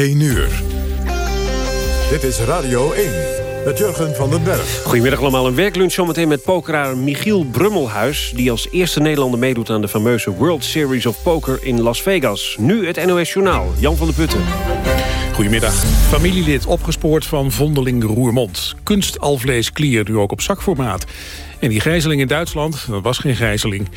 1 uur. Dit is Radio 1 met Jurgen van den Berg. Goedemiddag allemaal. Een werklunch zometeen met pokeraar Michiel Brummelhuis... die als eerste Nederlander meedoet aan de fameuze World Series of Poker in Las Vegas. Nu het NOS Journaal. Jan van der Putten. Goedemiddag. Familielid opgespoord van Vondeling Roermond. Kunstalvleesklier nu ook op zakformaat. En die gijzeling in Duitsland, dat was geen gijzeling.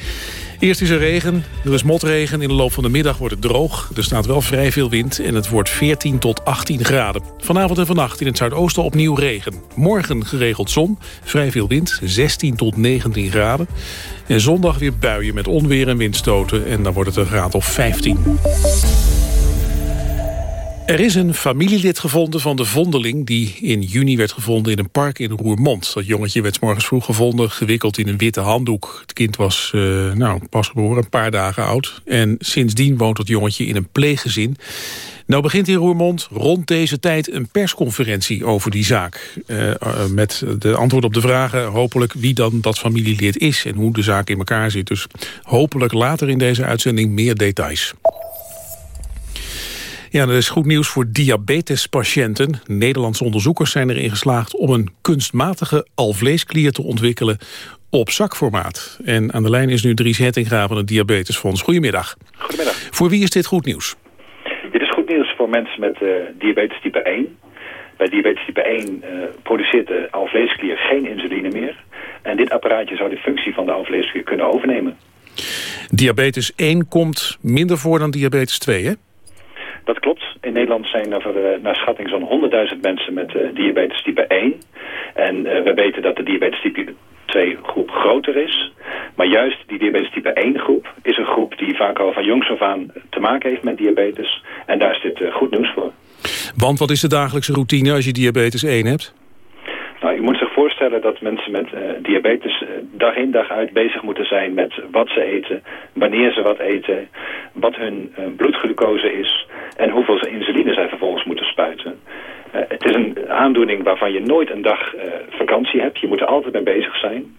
Eerst is er regen, er is motregen. In de loop van de middag wordt het droog. Er staat wel vrij veel wind en het wordt 14 tot 18 graden. Vanavond en vannacht in het zuidoosten opnieuw regen. Morgen geregeld zon, vrij veel wind, 16 tot 19 graden. En zondag weer buien met onweer en windstoten. En dan wordt het een graad of 15. Er is een familielid gevonden van de vondeling... die in juni werd gevonden in een park in Roermond. Dat jongetje werd morgens vroeg gevonden, gewikkeld in een witte handdoek. Het kind was uh, nou, pas geboren, een paar dagen oud. En sindsdien woont het jongetje in een pleeggezin. Nou begint in Roermond rond deze tijd een persconferentie over die zaak. Uh, uh, met de antwoord op de vragen hopelijk wie dan dat familielid is... en hoe de zaak in elkaar zit. Dus hopelijk later in deze uitzending meer details. Ja, dat is goed nieuws voor diabetespatiënten. Nederlandse onderzoekers zijn erin geslaagd om een kunstmatige alvleesklier te ontwikkelen op zakformaat. En aan de lijn is nu Dries Hettinga van het Diabetesfonds. Goedemiddag. Goedemiddag. Voor wie is dit goed nieuws? Dit is goed nieuws voor mensen met uh, diabetes type 1. Bij diabetes type 1 uh, produceert de alvleesklier geen insuline meer. En dit apparaatje zou de functie van de alvleesklier kunnen overnemen. Diabetes 1 komt minder voor dan diabetes 2, hè? Dat klopt. In Nederland zijn er uh, naar schatting zo'n 100.000 mensen met uh, diabetes type 1. En uh, we weten dat de diabetes type 2 groep groter is. Maar juist die diabetes type 1 groep is een groep die vaak al van jongs af aan te maken heeft met diabetes. En daar is dit goed nieuws voor. Want wat is de dagelijkse routine als je diabetes 1 hebt? Nou, je moet zich voorstellen dat mensen met uh, diabetes uh, dag in dag uit bezig moeten zijn met wat ze eten, wanneer ze wat eten, wat hun uh, bloedglucose is en hoeveel insuline zij vervolgens moeten spuiten. het is een aandoening waarvan je nooit een dag vakantie hebt. Je moet er altijd mee bezig zijn.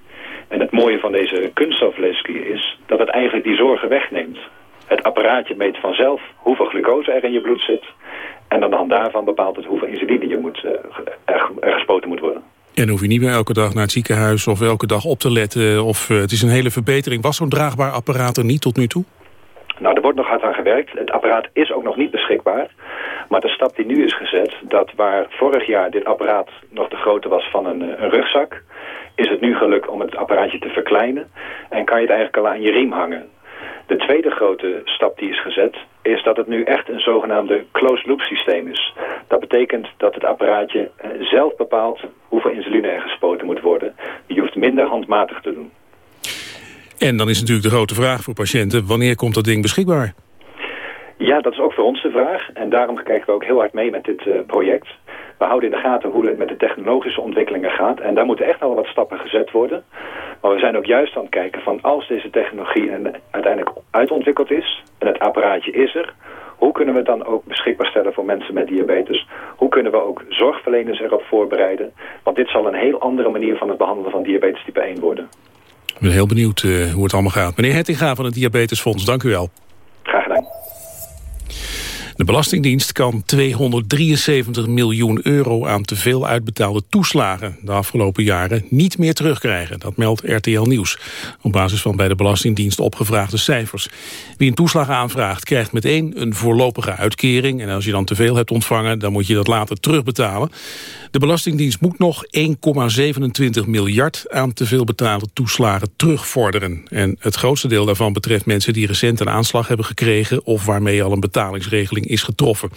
En het mooie van deze kunststofvleesklier is dat het eigenlijk die zorgen wegneemt. Het apparaatje meet vanzelf hoeveel glucose er in je bloed zit. En aan de hand daarvan bepaalt het hoeveel insuline je moet, er, er gespoten moet worden. En hoef je niet meer elke dag naar het ziekenhuis of elke dag op te letten. Of uh, het is een hele verbetering. Was zo'n draagbaar apparaat er niet tot nu toe? Nou, er wordt nog hard aan gewerkt. Het apparaat is ook nog niet beschikbaar. Maar de stap die nu is gezet, dat waar vorig jaar dit apparaat nog de grootte was van een, een rugzak, is het nu gelukt om het apparaatje te verkleinen. En kan je het eigenlijk al aan je riem hangen. De tweede grote stap die is gezet is dat het nu echt een zogenaamde closed loop systeem is. Dat betekent dat het apparaatje zelf bepaalt hoeveel insuline er gespoten moet worden. Je hoeft minder handmatig te doen. En dan is natuurlijk de grote vraag voor patiënten, wanneer komt dat ding beschikbaar? Ja, dat is ook voor ons de vraag. En daarom kijken we ook heel hard mee met dit uh, project. We houden in de gaten hoe het met de technologische ontwikkelingen gaat. En daar moeten echt al wat stappen gezet worden. Maar we zijn ook juist aan het kijken van als deze technologie uiteindelijk uitontwikkeld is... en het apparaatje is er... hoe kunnen we het dan ook beschikbaar stellen voor mensen met diabetes? Hoe kunnen we ook zorgverleners erop voorbereiden? Want dit zal een heel andere manier van het behandelen van diabetes type 1 worden. Ik ben heel benieuwd uh, hoe het allemaal gaat. Meneer Hettinga van het Diabetesfonds, dank u wel. Graag gedaan. De Belastingdienst kan 273 miljoen euro aan te veel uitbetaalde toeslagen de afgelopen jaren niet meer terugkrijgen. Dat meldt RTL Nieuws. Op basis van bij de Belastingdienst opgevraagde cijfers. Wie een toeslag aanvraagt krijgt meteen een voorlopige uitkering. En als je dan te veel hebt ontvangen, dan moet je dat later terugbetalen. De Belastingdienst moet nog 1,27 miljard aan te veel betaalde toeslagen terugvorderen. En het grootste deel daarvan betreft mensen die recent een aanslag hebben gekregen of waarmee al een betalingsregeling is getroffen.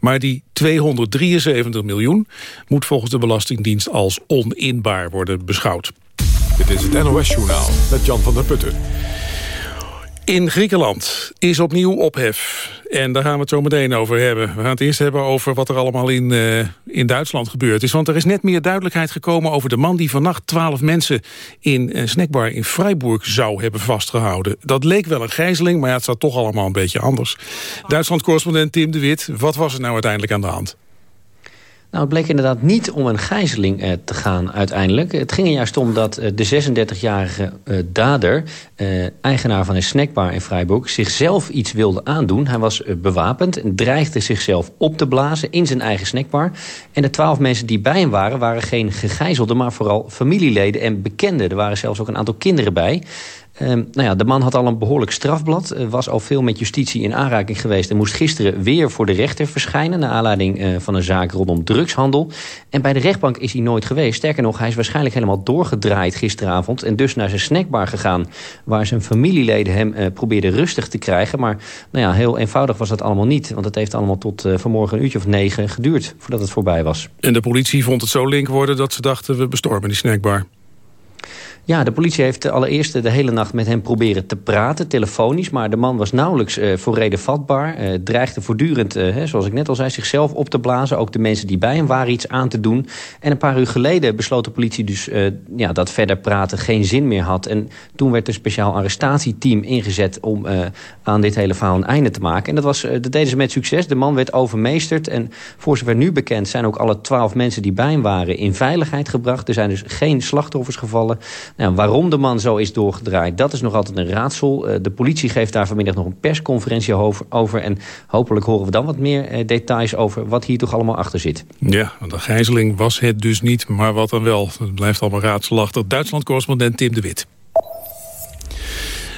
Maar die 273 miljoen moet volgens de Belastingdienst als oninbaar worden beschouwd. Dit is het NOS Journaal met Jan van der Putten. In Griekenland is opnieuw ophef. En daar gaan we het zo meteen over hebben. We gaan het eerst hebben over wat er allemaal in, uh, in Duitsland gebeurd is. Want er is net meer duidelijkheid gekomen over de man... die vannacht twaalf mensen in een snackbar in Freiburg zou hebben vastgehouden. Dat leek wel een gijzeling, maar ja, het zat toch allemaal een beetje anders. Duitsland-correspondent Tim de Wit, wat was er nou uiteindelijk aan de hand? Nou, het bleek inderdaad niet om een gijzeling eh, te gaan uiteindelijk. Het ging er juist om dat eh, de 36-jarige eh, dader... Eigenaar van een snackbar in Freiburg... zichzelf iets wilde aandoen. Hij was bewapend en dreigde zichzelf op te blazen in zijn eigen snackbar. En de twaalf mensen die bij hem waren... waren geen gegijzelden, maar vooral familieleden en bekenden. Er waren zelfs ook een aantal kinderen bij... Ehm, nou ja, de man had al een behoorlijk strafblad. Uh, was al veel met justitie in aanraking geweest... en moest gisteren weer voor de rechter verschijnen... naar aanleiding uh, van een zaak rondom drugshandel. En bij de rechtbank is hij nooit geweest. Sterker nog, hij is waarschijnlijk helemaal doorgedraaid gisteravond... en dus naar zijn snackbar gegaan... waar zijn familieleden hem uh, probeerden rustig te krijgen. Maar nou ja, heel eenvoudig was dat allemaal niet. Want het heeft allemaal tot vanmorgen een uurtje of negen geduurd... voordat het voorbij was. En de politie vond het zo link worden dat ze dachten... we bestormen die snackbar. Ja, de politie heeft allereerst de hele nacht met hem proberen te praten, telefonisch. Maar de man was nauwelijks uh, voor reden vatbaar. Uh, dreigde voortdurend, uh, zoals ik net al zei, zichzelf op te blazen. Ook de mensen die bij hem waren iets aan te doen. En een paar uur geleden besloot de politie dus ja, dat verder praten geen zin meer had. En toen werd een speciaal arrestatieteam ingezet om aan dit hele verhaal een einde te maken. En dat, was, dat deden ze met succes. De man werd overmeesterd. En voor zover nu bekend zijn ook alle twaalf mensen die bij hem waren in veiligheid gebracht. Er zijn dus geen slachtoffers gevallen. Nou, waarom de man zo is doorgedraaid, dat is nog altijd een raadsel. Uh, de politie geeft daar vanmiddag nog een persconferentie over. en hopelijk horen we dan wat meer uh, details over wat hier toch allemaal achter zit. Ja, de gijzeling was het dus niet, maar wat dan wel. Het blijft allemaal raadselachtig. Duitsland-correspondent Tim de Wit.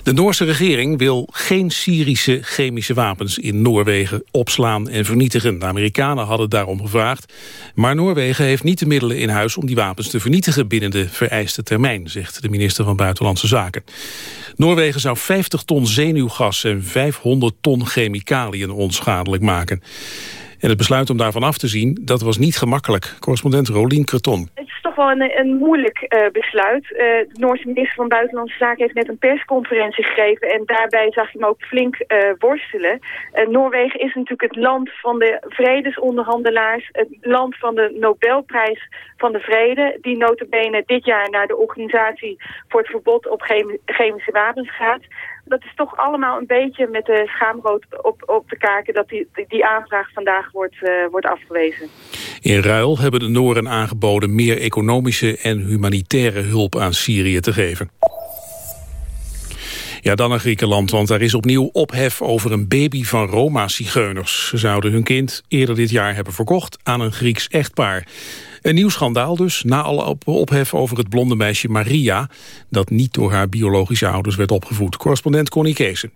De Noorse regering wil geen Syrische chemische wapens in Noorwegen opslaan en vernietigen. De Amerikanen hadden daarom gevraagd. Maar Noorwegen heeft niet de middelen in huis om die wapens te vernietigen binnen de vereiste termijn, zegt de minister van Buitenlandse Zaken. Noorwegen zou 50 ton zenuwgas en 500 ton chemicaliën onschadelijk maken. En het besluit om daarvan af te zien, dat was niet gemakkelijk. Correspondent Rolien Creton toch wel een, een moeilijk uh, besluit. Uh, de Noorse minister van Buitenlandse Zaken heeft net een persconferentie gegeven... en daarbij zag je hem ook flink uh, worstelen. Noorwegen is natuurlijk het land van de vredesonderhandelaars... het land van de Nobelprijs van de Vrede... die notabene dit jaar naar de organisatie voor het verbod op chemische wapens gaat dat is toch allemaal een beetje met de schaamrood op, op de kaken... dat die, die aanvraag vandaag wordt, uh, wordt afgewezen. In ruil hebben de Noren aangeboden meer economische en humanitaire hulp aan Syrië te geven. Ja, dan naar Griekenland, want daar is opnieuw ophef over een baby van Roma-zigeuners. Ze zouden hun kind eerder dit jaar hebben verkocht aan een Grieks echtpaar. Een nieuw schandaal dus, na alle ophef over het blonde meisje Maria... dat niet door haar biologische ouders werd opgevoed. Correspondent Connie Keesen.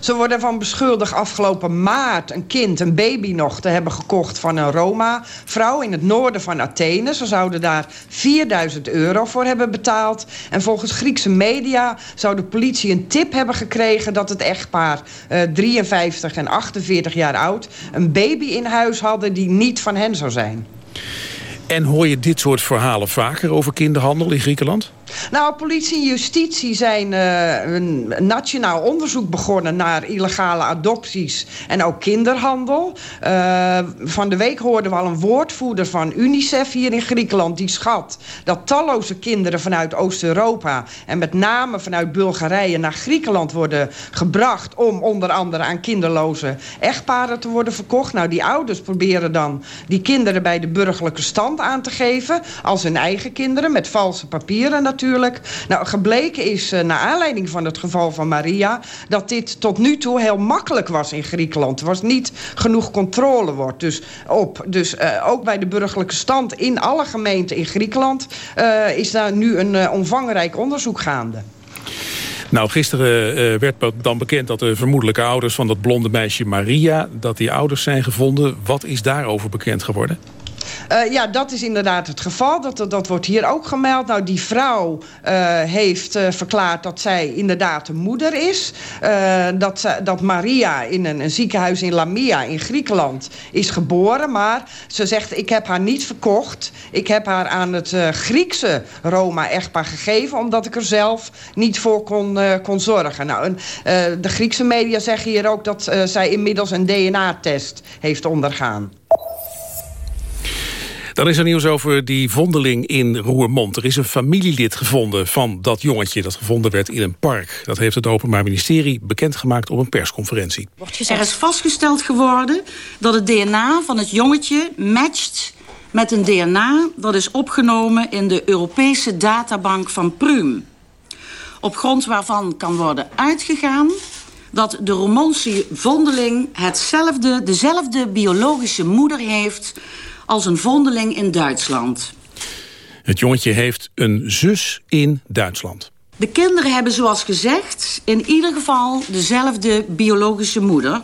Ze worden van beschuldigd afgelopen maart een kind, een baby nog... te hebben gekocht van een Roma-vrouw in het noorden van Athene. Ze zouden daar 4000 euro voor hebben betaald. En volgens Griekse media zou de politie een tip hebben gekregen... dat het echtpaar uh, 53 en 48 jaar oud... een baby in huis hadden die niet van hen zou zijn. En hoor je dit soort verhalen vaker over kinderhandel in Griekenland? Nou, politie en justitie zijn uh, een nationaal onderzoek begonnen... naar illegale adopties en ook kinderhandel. Uh, van de week hoorden we al een woordvoerder van UNICEF hier in Griekenland... die schat dat talloze kinderen vanuit Oost-Europa... en met name vanuit Bulgarije naar Griekenland worden gebracht... om onder andere aan kinderloze echtparen te worden verkocht. Nou, die ouders proberen dan die kinderen bij de burgerlijke stand aan te geven... als hun eigen kinderen, met valse papieren natuurlijk. Nou, gebleken is, uh, naar aanleiding van het geval van Maria... dat dit tot nu toe heel makkelijk was in Griekenland. Er was niet genoeg controle wordt dus op. Dus uh, ook bij de burgerlijke stand in alle gemeenten in Griekenland... Uh, is daar nu een omvangrijk onderzoek gaande. Nou, gisteren werd dan bekend dat de vermoedelijke ouders van dat blonde meisje Maria... dat die ouders zijn gevonden. Wat is daarover bekend geworden? Uh, ja, dat is inderdaad het geval. Dat, dat wordt hier ook gemeld. Nou, die vrouw uh, heeft uh, verklaard dat zij inderdaad de moeder is. dat, dat Maria in een, ziekenhuis in Lamia in Griekenland is geboren. Maar ze zegt, ik heb haar niet verkocht. Ik heb haar aan het Griekse Roma-echtpaar gegeven... omdat ik er zelf niet voor kon, kon zorgen. Nou, de Griekse media zeggen hier ook dat zij inmiddels een DNA-test heeft ondergaan. Dan is er nieuws over die vondeling in Roermond. Er is een familielid gevonden van dat jongetje dat gevonden werd in een park. Dat heeft het Openbaar Ministerie bekendgemaakt op een persconferentie. Er is vastgesteld geworden dat het DNA van het jongetje matcht met een DNA dat is opgenomen in de Europese databank van Prüm. Op grond waarvan kan worden uitgegaan dat de Roermondse vondeling hetzelfde, dezelfde biologische moeder heeft als een vondeling in Duitsland. Het jongetje heeft een zus in Duitsland. De kinderen hebben zoals gezegd in ieder geval dezelfde biologische moeder.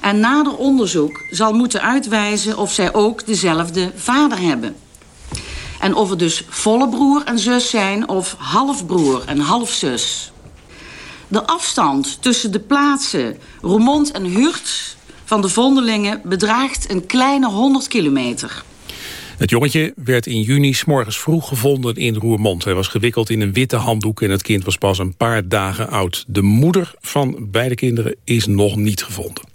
En nader onderzoek zal moeten uitwijzen of zij ook dezelfde vader hebben. En of het dus volle broer en zus zijn of halfbroer en halfzus. De afstand tussen de plaatsen Roermond en Hurt van de vondelingen bedraagt een kleine 100 kilometer. Het jongetje werd in juni s morgens vroeg gevonden in Roermond. Hij was gewikkeld in een witte handdoek en het kind was pas een paar dagen oud. De moeder van beide kinderen is nog niet gevonden.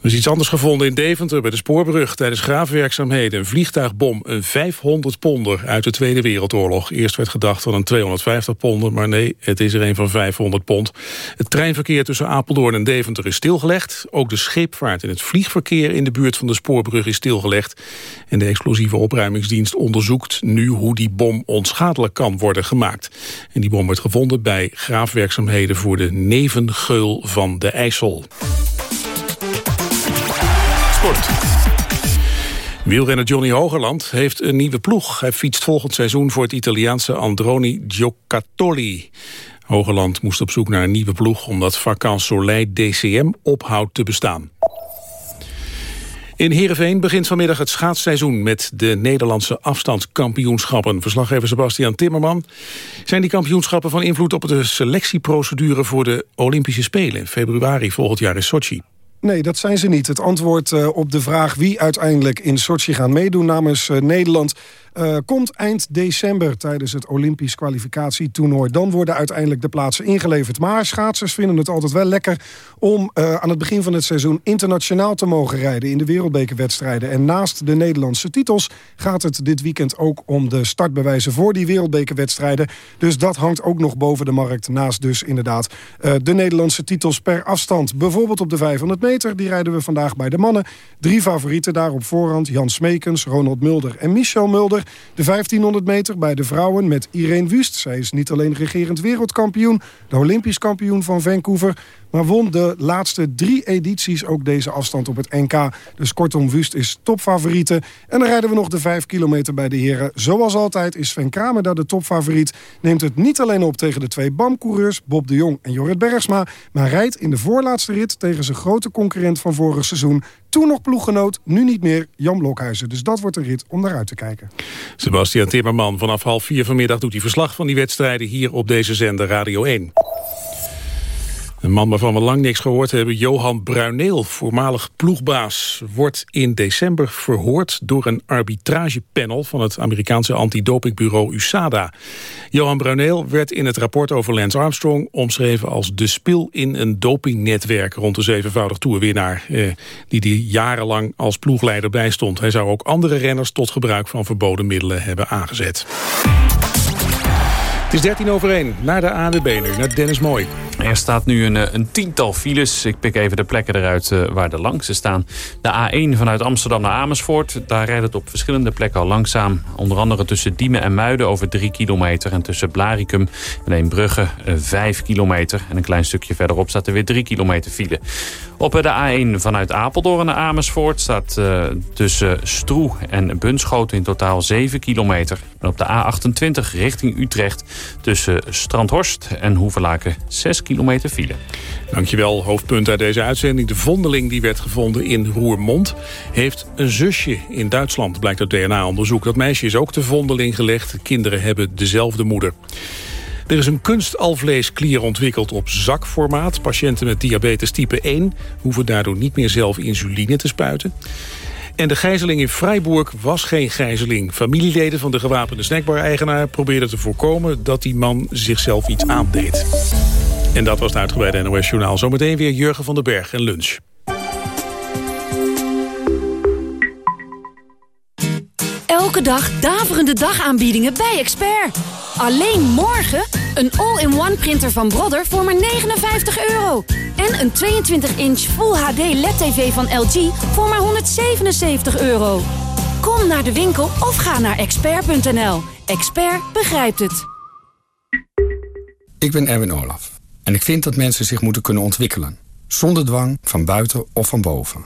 Er is iets anders gevonden in Deventer bij de spoorbrug tijdens graafwerkzaamheden. Een vliegtuigbom, een 500 ponder uit de Tweede Wereldoorlog. Eerst werd gedacht van een 250 ponder, maar nee, het is er een van 500 pond. Het treinverkeer tussen Apeldoorn en Deventer is stilgelegd. Ook de scheepvaart en het vliegverkeer in de buurt van de spoorbrug is stilgelegd. En de explosieve opruimingsdienst onderzoekt nu hoe die bom onschadelijk kan worden gemaakt. En die bom werd gevonden bij graafwerkzaamheden voor de nevengeul van de IJssel. Wielrenner Johnny Hogerland heeft een nieuwe ploeg. Hij fietst volgend seizoen voor het Italiaanse Androni Giocattoli. Hogerland moest op zoek naar een nieuwe ploeg... omdat Vacan Soleil DCM ophoudt te bestaan. In Heerenveen begint vanmiddag het schaatsseizoen... met de Nederlandse afstandskampioenschappen. Verslaggever Sebastian Timmerman. Zijn die kampioenschappen van invloed op de selectieprocedure... voor de Olympische Spelen februari volgend jaar in Sochi? Nee, dat zijn ze niet. Het antwoord uh, op de vraag wie uiteindelijk in Sochi gaan meedoen namens uh, Nederland... Uh, komt eind december tijdens het Olympisch kwalificatietoernooi. Dan worden uiteindelijk de plaatsen ingeleverd. Maar schaatsers vinden het altijd wel lekker om uh, aan het begin van het seizoen internationaal te mogen rijden in de wereldbekerwedstrijden. En naast de Nederlandse titels gaat het dit weekend ook om de startbewijzen voor die wereldbekerwedstrijden. Dus dat hangt ook nog boven de markt. Naast dus inderdaad uh, de Nederlandse titels per afstand. Bijvoorbeeld op de 500 meter, die rijden we vandaag bij de mannen. Drie favorieten daar op voorhand. Jan Smekens, Ronald Mulder en Michel Mulder. De 1500 meter bij de vrouwen met Irene Wust. Zij is niet alleen regerend wereldkampioen, de Olympisch kampioen van Vancouver maar won de laatste drie edities ook deze afstand op het NK. Dus kortom, Wust is topfavoriete. En dan rijden we nog de vijf kilometer bij de heren. Zoals altijd is Sven Kramer daar de topfavoriet. Neemt het niet alleen op tegen de twee BAM-coureurs, Bob de Jong en Jorrit Bergsma... maar rijdt in de voorlaatste rit tegen zijn grote concurrent van vorig seizoen... Toen nog ploeggenoot, nu niet meer, Jan Blokhuizen. Dus dat wordt een rit om naar uit te kijken. Sebastian Timmerman, vanaf half vier vanmiddag doet hij verslag van die wedstrijden... hier op deze zender Radio 1. Een man waarvan we lang niks gehoord hebben, Johan Bruineel, voormalig ploegbaas, wordt in december verhoord door een arbitragepanel van het Amerikaanse antidopingbureau USADA. Johan Bruineel werd in het rapport over Lance Armstrong omschreven als de spil in een dopingnetwerk rond de zevenvoudig toerwinnaar, eh, die die jarenlang als ploegleider bijstond. Hij zou ook andere renners tot gebruik van verboden middelen hebben aangezet. Het is 13 over 1. Naar de ANWB nu, naar Dennis Mooi. Er staat nu een, eh, een, tiental files. Ik pik even de plekken eruit uh, waar de langste staan. De A1 vanuit Amsterdam naar Amersfoort. Daar rijdt het op verschillende plekken al langzaam. Onder andere tussen Diemen en Muiden over 3 kilometer. En tussen Blaricum en Eembrugge 5 kilometer. En een klein stukje verderop staat er weer 3 kilometer file. Op de A1 vanuit Apeldoorn naar Amersfoort staat uh, tussen Stroe en Bunschoten in totaal 7 kilometer. En op de A28 richting Utrecht tussen Strandhorst en Hoevelaken 6 kilometer file. Dankjewel. Hoofdpunt uit deze uitzending. De vondeling die werd gevonden in Roermond heeft een zusje in Duitsland, blijkt uit DNA-onderzoek. Dat meisje is ook de vondeling gelegd. De kinderen hebben dezelfde moeder. Er is een kunstalvleesklier ontwikkeld op zakformaat. Patiënten met diabetes type 1 hoeven daardoor niet meer zelf insuline te spuiten. En de gijzeling in Freiburg was geen gijzeling. Familieleden van de gewapende snackbar-eigenaar probeerden te voorkomen... dat die man zichzelf iets aandeed. En dat was het uitgebreide NOS-journaal. Zometeen weer Jurgen van den Berg en lunch. Elke dag daverende dagaanbiedingen bij Expert. Alleen morgen Een all-in-one printer van Brother voor maar 59 euro. En een 22-inch Full HD LED-TV van LG voor maar 177 euro. Kom naar de winkel of ga naar expert.nl. Expert begrijpt het. Ik ben Erwin Olaf. En ik vind dat mensen zich moeten kunnen ontwikkelen. Zonder dwang, van buiten of van boven.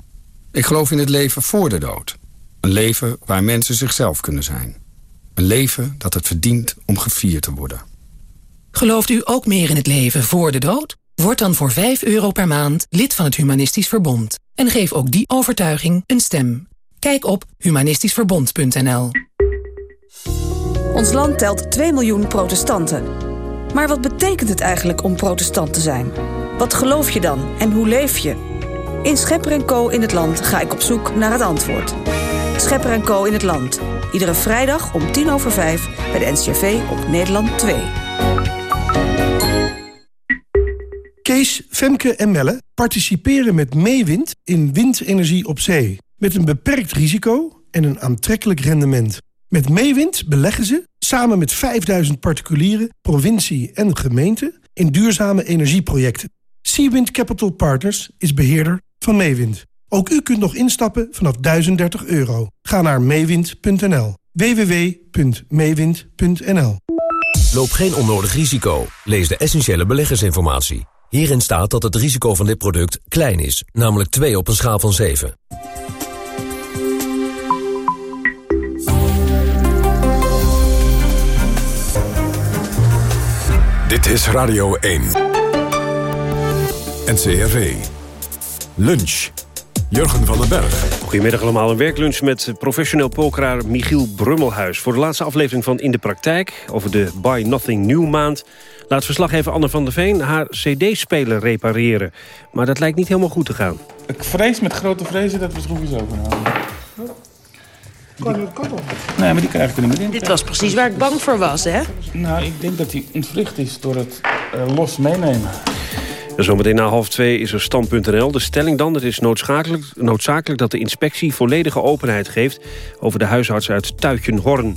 Ik geloof in het leven voor de dood. Een leven waar mensen zichzelf kunnen zijn. Een leven dat het verdient om gevierd te worden. Gelooft u ook meer in het leven voor de dood? Word dan voor 5 euro per maand lid van het Humanistisch Verbond. En geef ook die overtuiging een stem. Kijk op humanistischverbond.nl Ons land telt 2 miljoen protestanten. Maar wat betekent het eigenlijk om protestant te zijn? Wat geloof je dan en hoe leef je? In Schepper Co. in het Land ga ik op zoek naar het antwoord. Schepper Co. in het Land. Iedere vrijdag om tien over vijf bij de NCRV op Nederland 2. Kees, Femke en Melle participeren met Meewind in windenergie op zee. Met een beperkt risico en een aantrekkelijk rendement. Met Meewind beleggen ze, samen met 5000 particulieren, provincie en gemeente... in duurzame energieprojecten. Seawind Capital Partners is beheerder van Meewind. Ook u kunt nog instappen vanaf 1030 euro. Ga naar meewind.nl. www.meewind.nl Loop geen onnodig risico. Lees de essentiële beleggersinformatie. Hierin staat dat het risico van dit product klein is, namelijk 2 op een schaal van 7. Dit is Radio 1. NCRV. Lunch. Jurgen van den Berg. Goedemiddag allemaal. Een werklunch met professioneel pokeraar Michiel Brummelhuis. Voor de laatste aflevering van In de Praktijk... over de Buy Nothing New maand... laat verslaggever Anne van der Veen haar cd-speler repareren. Maar dat lijkt niet helemaal goed te gaan. Ik vrees met grote vrezen dat we schroefjes overhalen. Nee, maar die krijg ik er niet meer in. Dit was precies waar ik bang voor was, hè? Nou, ik denk dat hij ontwricht is door het uh, los meenemen. Zometeen na half twee is er stand.nl. De stelling dan, het is noodzakelijk, noodzakelijk dat de inspectie volledige openheid geeft... over de huisarts uit Tuitjenhorn.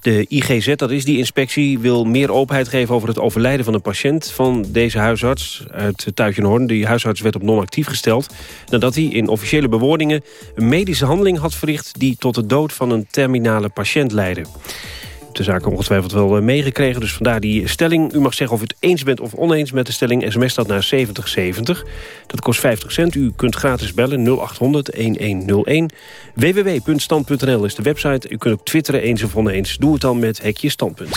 De IGZ, dat is die inspectie, wil meer openheid geven over het overlijden van een patiënt van deze huisarts uit Tuitjenhorn. Die huisarts werd op non-actief gesteld nadat hij in officiële bewoordingen een medische handeling had verricht die tot de dood van een terminale patiënt leidde de zaak ongetwijfeld wel eh, meegekregen. Dus vandaar die stelling. U mag zeggen of u het eens bent of oneens met de stelling. SMS staat naar 7070. Dat kost 50 cent. U kunt gratis bellen 0800-1101. www.stand.nl is de website. U kunt ook twitteren eens of oneens. Doe het dan met Hekje Standpunt.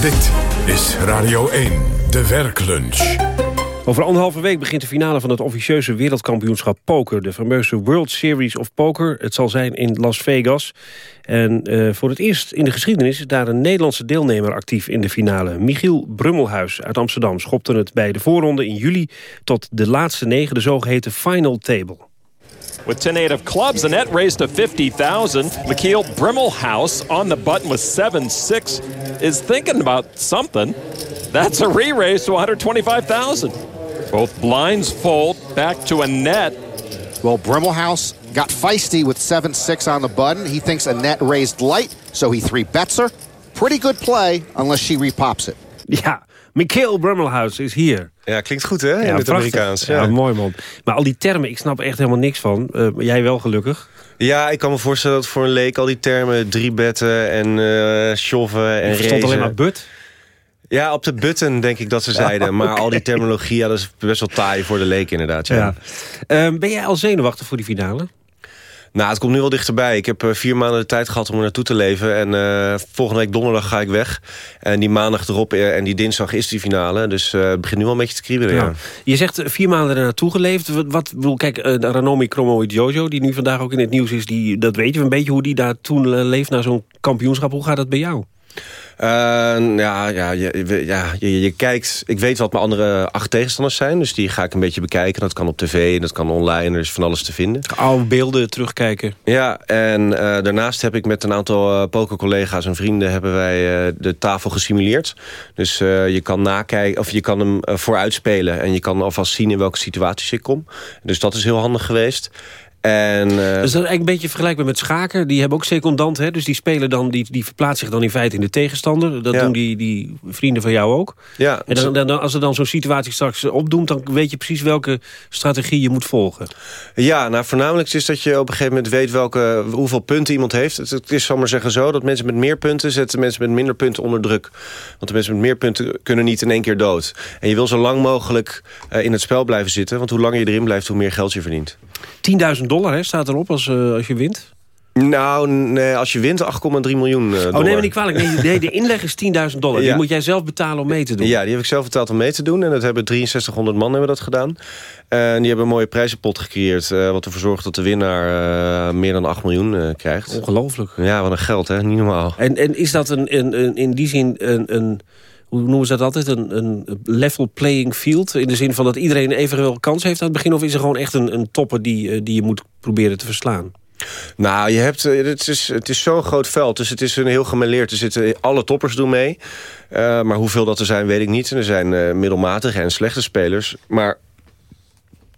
Dit is Radio 1, de werklunch. Over anderhalve week begint de finale van het officieuze wereldkampioenschap poker. De fameuze World Series of Poker. Het zal zijn in Las Vegas. En uh, voor het eerst in de geschiedenis is daar een Nederlandse deelnemer actief in de finale. Michiel Brummelhuis uit Amsterdam schopte het bij de voorronde in juli tot de laatste negen, de zogeheten final table. With 10-8 of clubs, the net raised to 50,000. Michiel Brimmelhouse on the button with 7-6 is thinking about something. That's a re-raise to 125,000. Both blinds fold back to a net. Well, Brimmelhouse got feisty with 7-6 on the button. He thinks a net raised light, so he three bets her. Pretty good play, unless she repops it. Ja, Michael Brummelhouse is hier. Ja, klinkt goed hè, in ja, het Amerikaans. Ja. ja. mooi man. Maar al die termen, ik snap echt helemaal niks van. Uh, jij wel gelukkig. Ja, ik kan me voorstellen dat voor een leek al die termen... drie betten en uh, shoven en Je stond alleen maar but? Ja, op de button denk ik dat ze zeiden. Maar al die terminologie, ja, dat is best wel taai voor de leek inderdaad. Ja. ja. Uh, ben jij al zenuwachtig voor die finale? Nou, het komt nu wel dichterbij. Ik heb uh, vier maanden de tijd gehad om er naartoe te leven. En uh, volgende week donderdag ga ik weg. En die maandag erop en die dinsdag is die finale. Dus het begint nu wel een beetje te kriebelen, ja. ja. Je zegt vier maanden er naartoe geleefd. Wat, wat bedoel, kijk, Ranomi Kromo Jojo, die nu vandaag ook in het nieuws is... Die, dat weet je een beetje hoe die daar toen leeft naar zo'n kampioenschap. Hoe gaat dat bij jou? Uh, ja, ja, je, ja je, je, kijkt... Ik weet wat mijn andere acht tegenstanders zijn. Dus die ga ik een beetje bekijken. Dat kan op tv, dat kan online. Er is van alles te vinden. Oude beelden terugkijken. Ja, en uh, daarnaast heb ik met een aantal uh, pokercollega's en vrienden... hebben wij de tafel gesimuleerd. Dus je kan nakijken, of je kan hem vooruitspelen. En je kan alvast zien in welke situaties ik kom. Dus dat is heel handig geweest. En, uh, dus dat is eigenlijk een beetje vergelijkbaar met schaken. Die hebben ook secondant, hè? dus die spelen dan, die, die verplaatsen zich dan in feite in de tegenstander. Dat doen die, die vrienden van jou ook. Ja, en dan, dan, als er dan zo'n situatie straks opdoemt, dan weet je precies welke strategie je moet volgen. Ja, nou voornamelijk is dat je op een gegeven moment weet welke, hoeveel punten iemand heeft. Het, het is, zal maar zeggen, zo dat mensen met meer punten zetten mensen met minder punten onder druk. Want de mensen met meer punten kunnen niet in één keer dood. En je wil zo lang mogelijk uh, in het spel blijven zitten. Want hoe langer je erin blijft, hoe meer geld je verdient. 10.000 dollar hè, staat erop als, uh, als je wint. Nou, nee, als je wint 8,3 miljoen uh, Oh, nee, maar niet kwalijk. Nee, nee, de inleg is 10.000 dollar. Die moet jij zelf betalen om mee te doen. Ja, die heb ik zelf betaald om mee te doen. En dat hebben 6300 man hebben dat gedaan. En die hebben een mooie prijzenpot gecreëerd. eh, wat ervoor zorgt dat de winnaar eh, meer dan 8 miljoen eh, krijgt. Ongelooflijk. Ja, wat een geld, hè? Niet normaal. En, en is dat een, een, een, in die zin een, een... Hoe noemen ze dat altijd? Een, een level playing field? In de zin van dat iedereen evenveel kans heeft aan het begin? Of is er gewoon echt een, een topper die, eh, die je moet proberen te verslaan? Nou, je hebt, eh, het is, het is zo'n groot veld. Dus het is een heel gemêleerd. Er zitten, alle toppers doen mee. Eh, maar hoeveel dat er zijn, weet ik niet. Er zijn eh, middelmatige en slechte spelers. Maar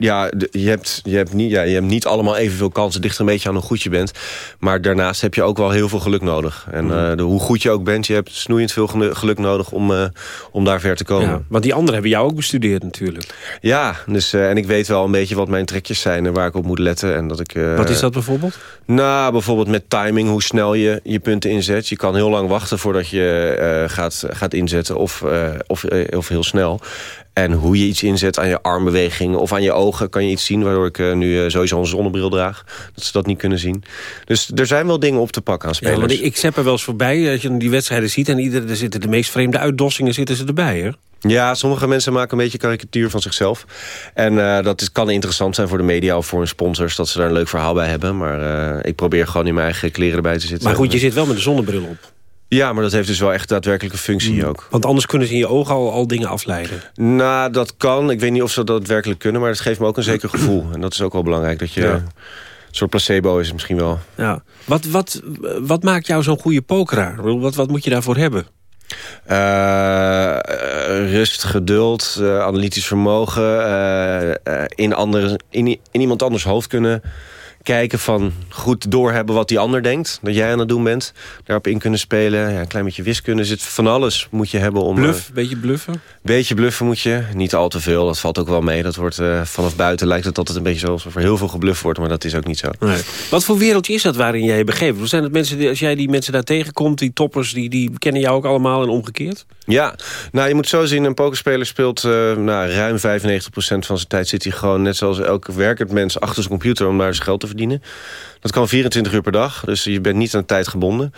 ja, je hebt, je, hebt niet, ja, je hebt niet allemaal evenveel kansen. Er een beetje aan hoe goed je bent. Maar daarnaast heb je ook wel heel veel geluk nodig. En Mhm. eh, de, hoe goed je ook bent, je hebt snoeiend veel geluk nodig om, eh, om daar ver te komen. Ja, want die anderen hebben jou ook bestudeerd natuurlijk. Ja, dus, eh, en ik weet wel een beetje wat mijn trekjes zijn... en waar ik op moet letten. En dat ik, Wat is dat bijvoorbeeld? Nou, bijvoorbeeld met timing, hoe snel je je punten inzet. Je kan heel lang wachten voordat je gaat, gaat inzetten of, of, of heel snel. En hoe je iets inzet aan je armbewegingen of aan je ogen... kan je iets zien, waardoor ik eh, nu eh, sowieso een zonnebril draag. Dat ze dat niet kunnen zien. Dus er zijn wel dingen op te pakken aan Ja, spelers. want ik, ik zet er wel eens voorbij als je die wedstrijden ziet... en ieder, er zitten de meest vreemde uitdossingen zitten ze erbij, hè? Ja, sommige mensen maken een beetje karikatuur van zichzelf. En eh, dat is, kan interessant zijn voor de media of voor hun sponsors... dat ze daar een leuk verhaal bij hebben. Maar eh, ik probeer gewoon in mijn eigen kleren erbij te zitten. Maar goed, je zit wel met een zonnebril op. Ja, maar dat heeft dus wel echt daadwerkelijk een functie ook. Want anders kunnen ze in je ogen al, al dingen afleiden. Nou, dat kan. Ik weet niet of ze dat daadwerkelijk kunnen... maar het geeft me ook een zeker gevoel. En dat is ook wel belangrijk. Dat je, Ja. Een soort placebo is het misschien wel. Ja. Wat, wat, wat maakt jou zo'n goede pokeraar? Wat, wat moet je daarvoor hebben? Eh, eh, rust, geduld, eh, analytisch vermogen... in, andere, in, in iemand anders hoofd kunnen kijken van goed doorhebben wat die ander denkt. Dat jij aan het doen bent. Daarop in kunnen spelen. Ja, een klein beetje wiskunde. Zit van alles moet je hebben om... Bluff, eh, beetje bluffen? Beetje bluffen moet je. Niet al te veel. Dat valt ook wel mee. Dat wordt eh, vanaf buiten lijkt het altijd een beetje zo alsof er heel veel gebluft wordt. Maar dat is ook niet zo. Nee. Wat voor wereldje is dat waarin jij je begeeft? Zijn het mensen, die- als jij die mensen daar tegenkomt, die toppers, die, die kennen jou ook allemaal en omgekeerd? Ja, nou je moet zo zien, een pokerspeler speelt eh, nou, ruim 95% van zijn tijd zit hij gewoon net zoals elke werkend mens achter zijn computer om daar zijn geld te verdienen. Dat kan 24 uur per dag, dus je bent niet aan de tijd gebonden.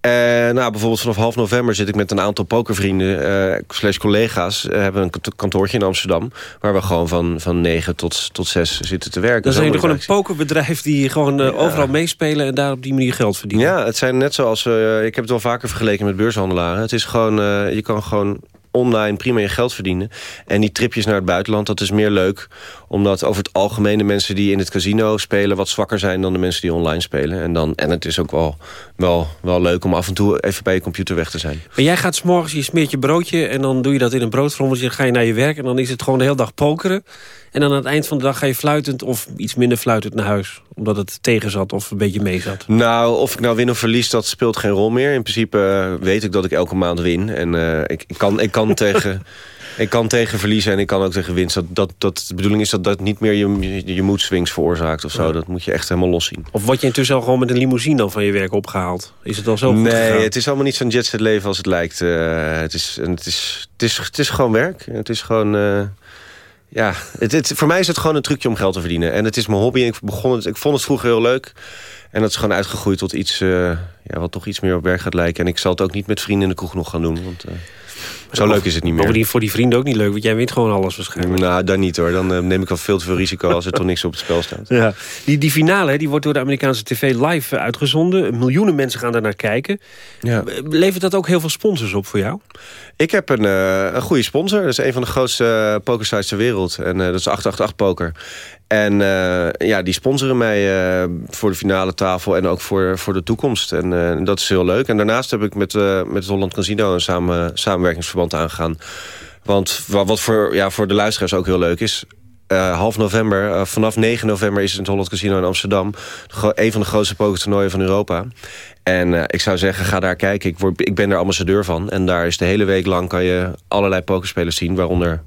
En nou, bijvoorbeeld vanaf half november zit ik met een aantal pokervrienden... eh slash collega's, eh, hebben een kant- kantoortje in Amsterdam... waar we gewoon van, van 9 tot, tot 6 zitten te werken. Dan zijn jullie gewoon een pokerbedrijf die gewoon eh, overal meespelen... en daar op die manier geld verdienen. Ja, het zijn net zoals... eh, ik heb het wel vaker vergeleken met beurshandelaren. Het is gewoon... eh, je kan gewoon online prima je geld verdienen. En die tripjes naar het buitenland, dat is meer leuk. Omdat over het algemeen de mensen die in het casino spelen... wat zwakker zijn dan de mensen die online spelen. En, dan, en het is ook wel, wel, wel leuk om af en toe even bij je computer weg te zijn. Maar jij gaat s'morgens, je smeert je broodje... en dan doe je dat in een broodvrommeltje, dan ga je naar je werk... en dan is het gewoon de hele dag pokeren. En dan aan het eind van de dag ga je fluitend of iets minder fluitend naar huis. Omdat het tegen zat of een beetje mee zat. Nou, of ik nou win of verlies, dat speelt geen rol meer. In principe eh, weet ik dat ik elke maand win. En eh, ik, ik, kan, ik, kan tegen, ik kan tegen verliezen en ik kan ook tegen winst. Dat, dat, dat, de bedoeling is dat dat niet meer je, je, je mood swings veroorzaakt of zo. Dat moet je echt helemaal los zien. Of word je intussen al gewoon met een limousine dan van je werk opgehaald? Is het al zo Nee, gegaan? het is allemaal niet zo'n jetset leven als het lijkt. Eh, het, is, en het, is, het, is, het is gewoon werk. Het is gewoon... ja, het, het, voor mij is het gewoon een trucje om geld te verdienen. En het is mijn hobby. Ik, begon het, ik vond het vroeger heel leuk. En dat is gewoon uitgegroeid tot iets eh, ja, wat toch iets meer op werk gaat lijken. En ik zal het ook niet met vrienden in de kroeg nog gaan doen. Want eh, zo leuk is het niet meer. Bovendien voor die vrienden ook niet leuk, want jij wint gewoon alles waarschijnlijk. Nou, dan niet hoor. Dan eh, neem ik al veel te veel risico als er toch niks op het spel staat. Ja. Die, die finale die wordt door de Amerikaanse tv live eh, uitgezonden. Miljoenen mensen gaan daar naar kijken. Ja. Eh, Levert dat ook heel veel sponsors op voor jou? Ik heb een, een goede sponsor. Dat is een van de grootste pokersites ter wereld. En dat is 888 Poker. En eh, ja, die sponsoren mij eh, voor de finale tafel en ook voor, voor de toekomst. En eh, dat is heel leuk. En daarnaast heb ik met, met het Holland Casino een samen, samenwerkingsverband aangegaan. Want wa- wat voor, ja, voor de luisteraars ook heel leuk is... half november, vanaf 9 november is het het Holland Casino in Amsterdam. Een van de grootste pokertoernooien van Europa. En ik zou zeggen, ga daar kijken. Ik, word, ik ben er ambassadeur van. En daar is de hele week lang kan je allerlei pokerspelers zien. Waaronder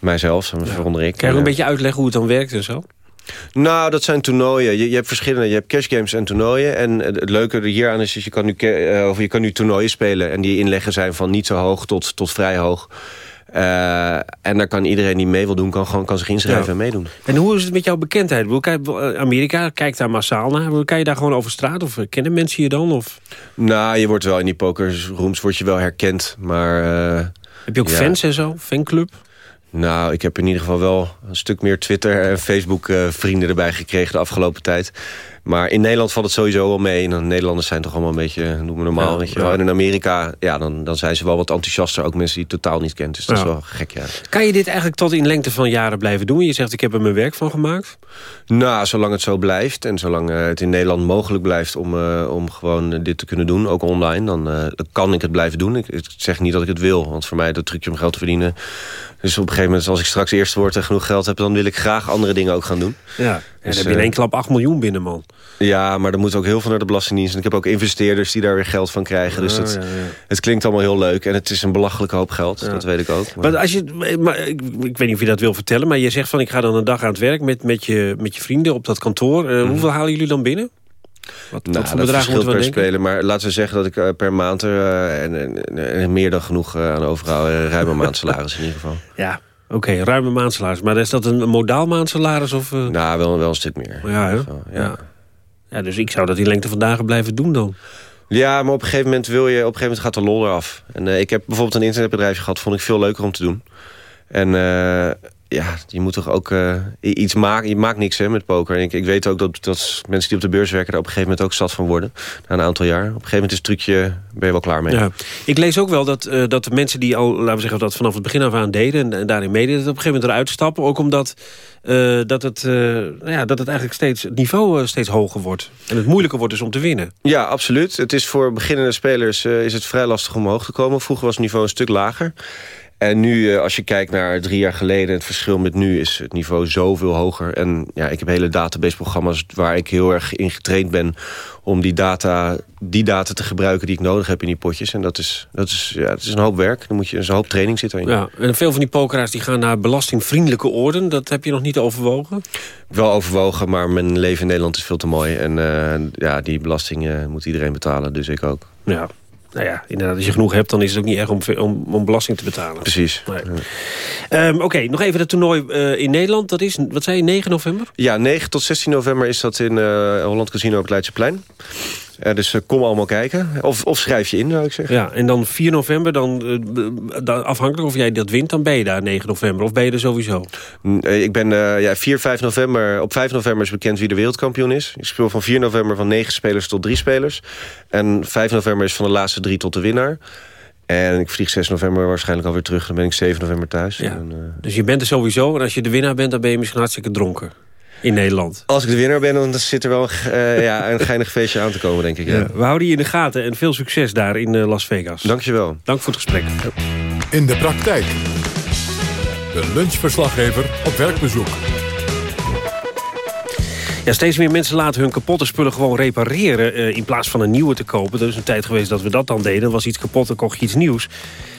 mijzelf, waaronder ik. Kan je ook een eh, beetje uitleggen hoe het dan werkt en zo? nou, dat zijn toernooien. Je, je hebt verschillende. Je hebt cashgames en toernooien. En het leuke er hier aan is dat je kan nu, eh, of je kan nu toernooien spelen. En die inleggen zijn van niet zo hoog tot, tot vrij hoog. Eh, en daar kan iedereen die mee wil doen, kan, gewoon, kan zich inschrijven Ja. en meedoen. En hoe is het met jouw bekendheid? Amerika kijkt daar massaal naar. Kan je daar gewoon over straat? Of kennen mensen je dan? Of Nou, je wordt wel in die pokerrooms word je wel herkend. Maar, heb je ook ja. fans en zo? Fanclub? Nou, ik heb in ieder geval wel een stuk meer Twitter- en Facebook-vrienden erbij gekregen de afgelopen tijd. Maar in Nederland valt het sowieso wel mee. En de Nederlanders zijn toch allemaal een beetje, noem maar normaal. Ja, weet je ja. wel. En in Amerika, ja, dan, dan zijn ze wel wat enthousiaster. Ook mensen die je totaal niet kent. Dus dat Ja. is wel gek, ja. Kan je dit eigenlijk tot in lengte van jaren blijven doen? Je zegt, ik heb er mijn werk van gemaakt. Nou, zolang het zo blijft en zolang eh, het in Nederland mogelijk blijft... om, eh, om gewoon dit te kunnen doen, ook online... Dan, eh, dan kan ik het blijven doen. Ik, ik zeg niet dat ik het wil, want voor mij is het trucje om geld te verdienen. Dus op een gegeven moment, als ik straks eerste word en genoeg geld heb... dan wil ik graag andere dingen ook gaan doen. Ja, en dan Dus, heb je in eh, één klap 8 miljoen binnen, man. Ja, maar er moet ook heel veel naar de Belastingdienst. En ik heb ook investeerders die daar weer geld van krijgen. Dus Ah, het, ja, ja. het klinkt allemaal heel leuk. En het is een belachelijke hoop geld, dat weet ik ook. Maar- Maar als je, maar, ik, ik weet niet of je dat wil vertellen... maar je zegt van ik ga dan een dag aan het werk met, met, je, met je vrienden op dat kantoor. Eh, Hoeveel halen jullie dan binnen? Wat, Mhm. Nou, wat voor verschilt moeten we per denken? speler. Maar laten we zeggen dat ik eh, per maand er en, en, en meer dan genoeg aan overhoud. Ruim een maand salaris in ieder geval. Ja, oké, ruim een maandsalaris. Maar is dat een modaal maandsalaris? Of, eh? Nou, wel, wel een stuk meer. Ja, hè? ja. ja, dus ik zou dat die lengte van dagen blijven doen dan. Ja, maar op een gegeven moment wil je, op een gegeven moment gaat de lol eraf. En eh, ik heb bijvoorbeeld een internetbedrijf gehad, vond ik veel leuker om te doen. En eh, ja, je moet toch ook eh, iets maken. Je maakt niks hè, met poker. En ik, ik weet ook dat, dat mensen die op de beurs werken... daar op een gegeven moment ook zat van worden. Na een aantal jaar. Op een gegeven moment is het trucje, ben je wel klaar mee. Ja. Ik lees ook wel dat, eh, dat de mensen die al, laten we zeggen, dat vanaf het begin af aan deden en, en daarin meededen, dat op een gegeven moment eruit stappen. Ook omdat eh, dat, het, nou ja, dat het eigenlijk steeds het niveau steeds hoger wordt. En het moeilijker wordt dus om te winnen. Ja, absoluut. Het is voor beginnende spelers is het vrij lastig om omhoog te komen. Vroeger was het niveau een stuk lager. En nu, eh, als je kijkt naar drie jaar geleden... het verschil met nu is het niveau zoveel hoger. En ja, ik heb hele database-programma's waar ik heel erg in getraind ben... om die data, die data te gebruiken die ik nodig heb in die potjes. En dat is, dat is, ja, het is een hoop werk. Dan moet je, een hoop training zit erin. Ja, en veel van die pokeraars die gaan naar belastingvriendelijke oorden. Dat heb je nog niet overwogen? Wel overwogen, maar mijn leven in Nederland is veel te mooi. En eh, ja, die belasting moet iedereen betalen, dus ik ook. Ja. Nou ja, inderdaad, als je genoeg hebt, dan is het ook niet erg om, om, om belasting te betalen. Precies. Nee. Ehm, Oké, nog even het toernooi eh, in Nederland. Dat is, wat zei je, 9 november? Ja, 9 tot 16 november is dat in eh, Holland Casino op het Leidseplein. Eh, dus eh, kom allemaal kijken. Of, of schrijf je in, zou ik zeggen. Ja, en dan 4 november, dan, dan, afhankelijk of jij dat wint, dan ben je daar 9 november. Of ben je er sowieso? Mm, Ik ben ja, 4, 5 november. Op 5 november is bekend wie de wereldkampioen is. Ik speel van 4 november van 9 spelers tot 3 spelers. En 5 november is van de laatste 3 tot de winnaar. En ik vlieg 6 november waarschijnlijk alweer terug. Dan ben ik 7 november thuis. Ja. En, eh, Dus je bent er sowieso. En als je de winnaar bent, dan ben je misschien hartstikke dronken. In Nederland. als ik de winnaar ben, dan zit er wel eh, ja, een geinig feestje aan te komen, denk ik. Ja. Ja, we houden je in de gaten en veel succes daar in eh, Las Vegas. Dankjewel. Dank voor het gesprek. In de praktijk. De lunchverslaggever op werkbezoek. Ja, steeds meer mensen laten hun kapotte spullen gewoon repareren... eh, in plaats van een nieuwe te kopen. Er is een tijd geweest dat we dat dan deden. Er was iets kapot, dan kocht je iets nieuws.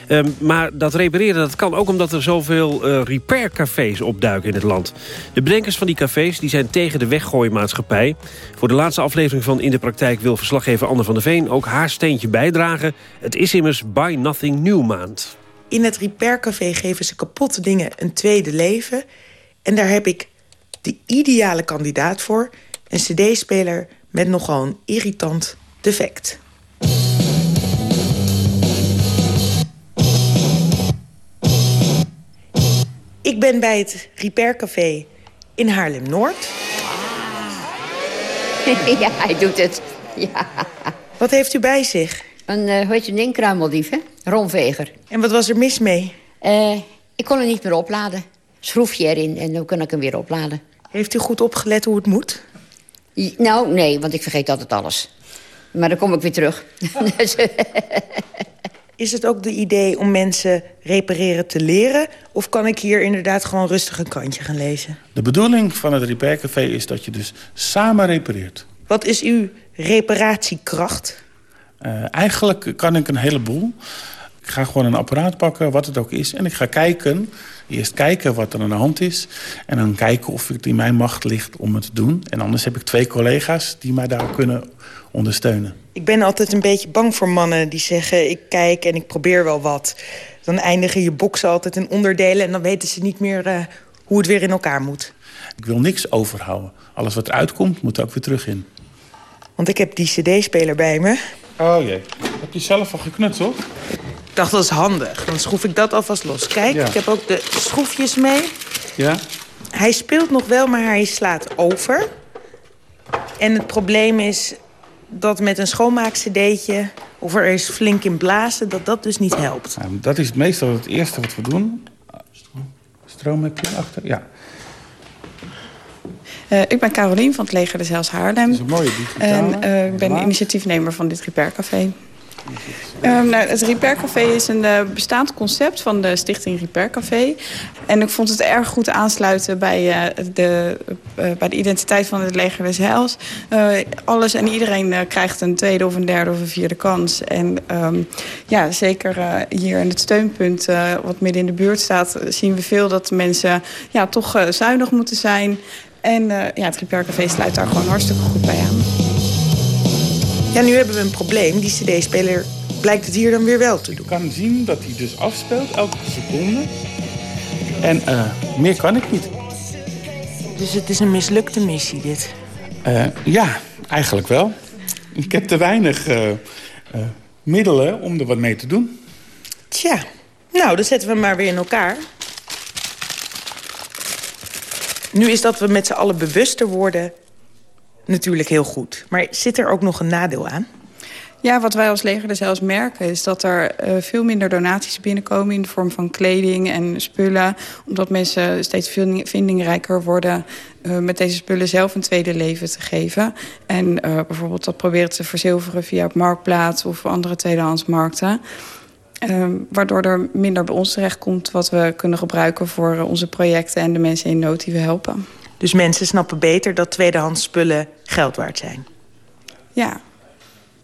Ehm, maar dat repareren dat kan ook omdat er zoveel eh repaircafés opduiken in het land. De bedenkers van die cafés die zijn tegen de weggooimaatschappij. Voor de laatste aflevering van In de Praktijk... wil verslaggever Anne van der Veen ook haar steentje bijdragen. Het is immers Buy Nothing New maand. In het repaircafé geven ze kapotte dingen een tweede leven. En daar heb ik de ideale kandidaat voor. Een cd-speler met nogal een irritant defect. Ik ben bij het repaircafé in Haarlem-Noord. ja, hij doet het. Ja. Wat heeft u bij zich? Een, uh, hoe heet je, een kruimeldief, hè? Romveger. En wat was er mis mee? Uh, ik kon hem niet meer opladen. Schroefje erin en dan kan ik hem weer opladen. Heeft u goed opgelet hoe het moet? Nou, nee, want ik vergeet altijd alles. Maar dan kom ik weer terug. Is het ook de idee om mensen repareren te leren? Of kan ik hier inderdaad gewoon rustig een krantje gaan lezen? De bedoeling van het Repair Café is dat je dus samen repareert. Wat is uw reparatiekracht? Uh, eigenlijk kan ik een heleboel. Ik ga gewoon een apparaat pakken, wat het ook is. En ik ga kijken, eerst kijken wat er aan de hand is. En dan kijken of het in mijn macht ligt om het te doen. En anders heb ik twee collega's die mij daar kunnen ondersteunen. Ik ben altijd een beetje bang voor mannen die zeggen... ik kijk en ik probeer wel wat. Dan eindigen je boksen altijd in onderdelen... en dan weten ze niet meer uh, hoe het weer in elkaar moet. Ik wil niks overhouden. Alles wat eruit komt, moet er ook weer terug in. Want ik heb die cd-speler bij me. Oh jee. Heb je zelf al geknutseld? Ik dacht, dat is handig. Dan schroef ik dat alvast los. Kijk, ja. ik heb ook de schroefjes mee. Ja? Hij speelt nog wel, maar hij slaat over. En het probleem is dat met een schoonmaakcd'tje... of er is flink in blazen, dat dat dus niet helpt. Dat is meestal het eerste wat we doen. Stroom heb je achter? Ja. Uh, ik ben Carolien van het Leger des Heils Haarlem. Dat is een mooie digitale. En uh, ik ben initiatiefnemer van dit Repaircafé. Um, nou, het Repair Café is een uh, bestaand concept van de stichting Repair Café. En ik vond het erg goed aansluiten bij, uh, de, uh, bij de identiteit van het leger des Heils. alles en iedereen krijgt een tweede of een derde of een vierde kans. En um, ja, zeker hier in het steunpunt wat midden in de buurt staat... zien we veel dat mensen ja, toch zuinig moeten zijn. En ja, het Repair sluit daar gewoon hartstikke goed bij aan. Ja, nu hebben we een probleem. Die cd-speler blijkt het hier dan weer wel te doen. Ik kan zien dat hij dus afspeelt elke seconde. En uh, meer kan ik niet. Dus het is een mislukte missie, dit? Uh, ja, eigenlijk wel. Ik heb te weinig uh, middelen om er wat mee te doen. Tja, nou, dan zetten we maar weer in elkaar. Nu is dat we met z'n allen bewuster worden natuurlijk heel goed. Maar zit er ook nog een nadeel aan? Ja, wat wij als leger er zelfs merken... is dat er uh, veel minder donaties binnenkomen... in de vorm van kleding en spullen. Omdat mensen steeds vindingrijker worden... Uh, met deze spullen zelf een tweede leven te geven. En uh, bijvoorbeeld dat proberen te verzilveren via Marktplaats... of andere tweedehandsmarkten. waardoor er minder bij ons terecht komt... wat we kunnen gebruiken voor onze projecten... en de mensen in nood die we helpen. Dus mensen snappen beter dat tweedehands spullen geld waard zijn. Ja.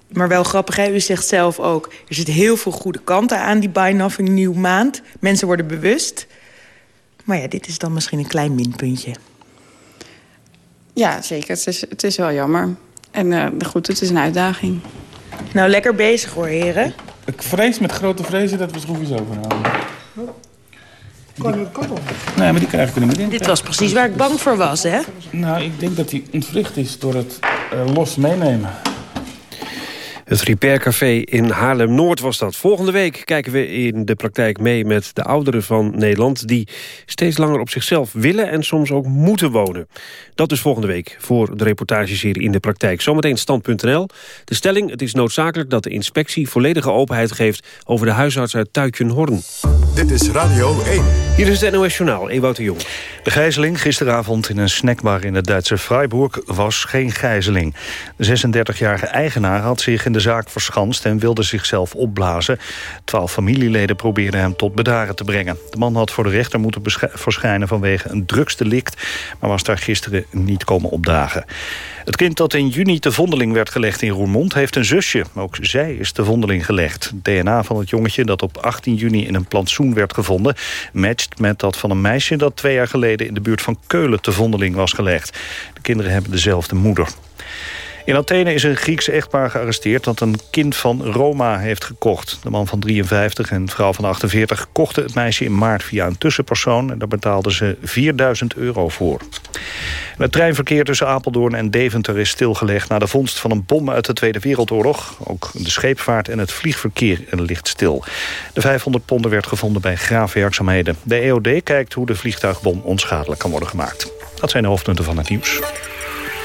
Maar wel grappig, hè? u zegt zelf ook... er zit heel veel goede kanten aan die Buy Nothing Nieuw maand. Mensen worden bewust. Maar ja, dit is dan misschien een klein minpuntje. Ja, zeker. Het is, het is wel jammer. En uh, goed, het is een uitdaging. Nou, lekker bezig hoor, heren. Ik vrees met grote vrezen dat we schroefjes overhalen. Kan het kan Nee, maar die krijg ik er niet meer in. Dit was precies waar ik bang voor was, hè? Nou, ik denk dat hij ontwricht is door het uh, los meenemen. Het Repair Café in Haarlem-Noord was dat. Volgende week kijken we in de praktijk mee met de ouderen van Nederland... die steeds langer op zichzelf willen en soms ook moeten wonen. Dat is volgende week voor de reportageserie in de praktijk. Zometeen stand.nl. De stelling, het is noodzakelijk dat de inspectie volledige openheid geeft... over de huisarts uit Tuitjenhorn. Dit is Radio 1. Hier is het NOS Journaal, Ewout de Jong. De gijzeling gisteravond in een snackbar in het Duitse Freiburg was geen gijzeling. De 36-jarige eigenaar had zich in de zaak verschanst en wilde zichzelf opblazen. Twaalf familieleden probeerden hem tot bedaren te brengen. De man had voor de rechter moeten verschijnen vanwege een drugsdelict... maar was daar gisteren niet komen opdagen. Het kind dat in juni te vondeling werd gelegd in Roermond... heeft een zusje. Ook zij is te vondeling gelegd. DNA van het jongetje dat op 18 juni in een plantsoen werd gevonden... matcht met dat van een meisje dat twee jaar geleden... in de buurt van Keulen te vondeling was gelegd. De kinderen hebben dezelfde moeder. In Athene is een Grieks echtpaar gearresteerd... dat een kind van Roma heeft gekocht. De man van 53 en vrouw van 48 kochten het meisje in maart via een tussenpersoon... en daar betaalden ze 4000 euro voor. Het treinverkeer tussen Apeldoorn en Deventer is stilgelegd... na de vondst van een bom uit de Tweede Wereldoorlog. Ook de scheepvaart en het vliegverkeer ligt stil. De 500 ponden werd gevonden bij graafwerkzaamheden. De EOD kijkt hoe de vliegtuigbom onschadelijk kan worden gemaakt. Dat zijn de hoofdpunten van het nieuws.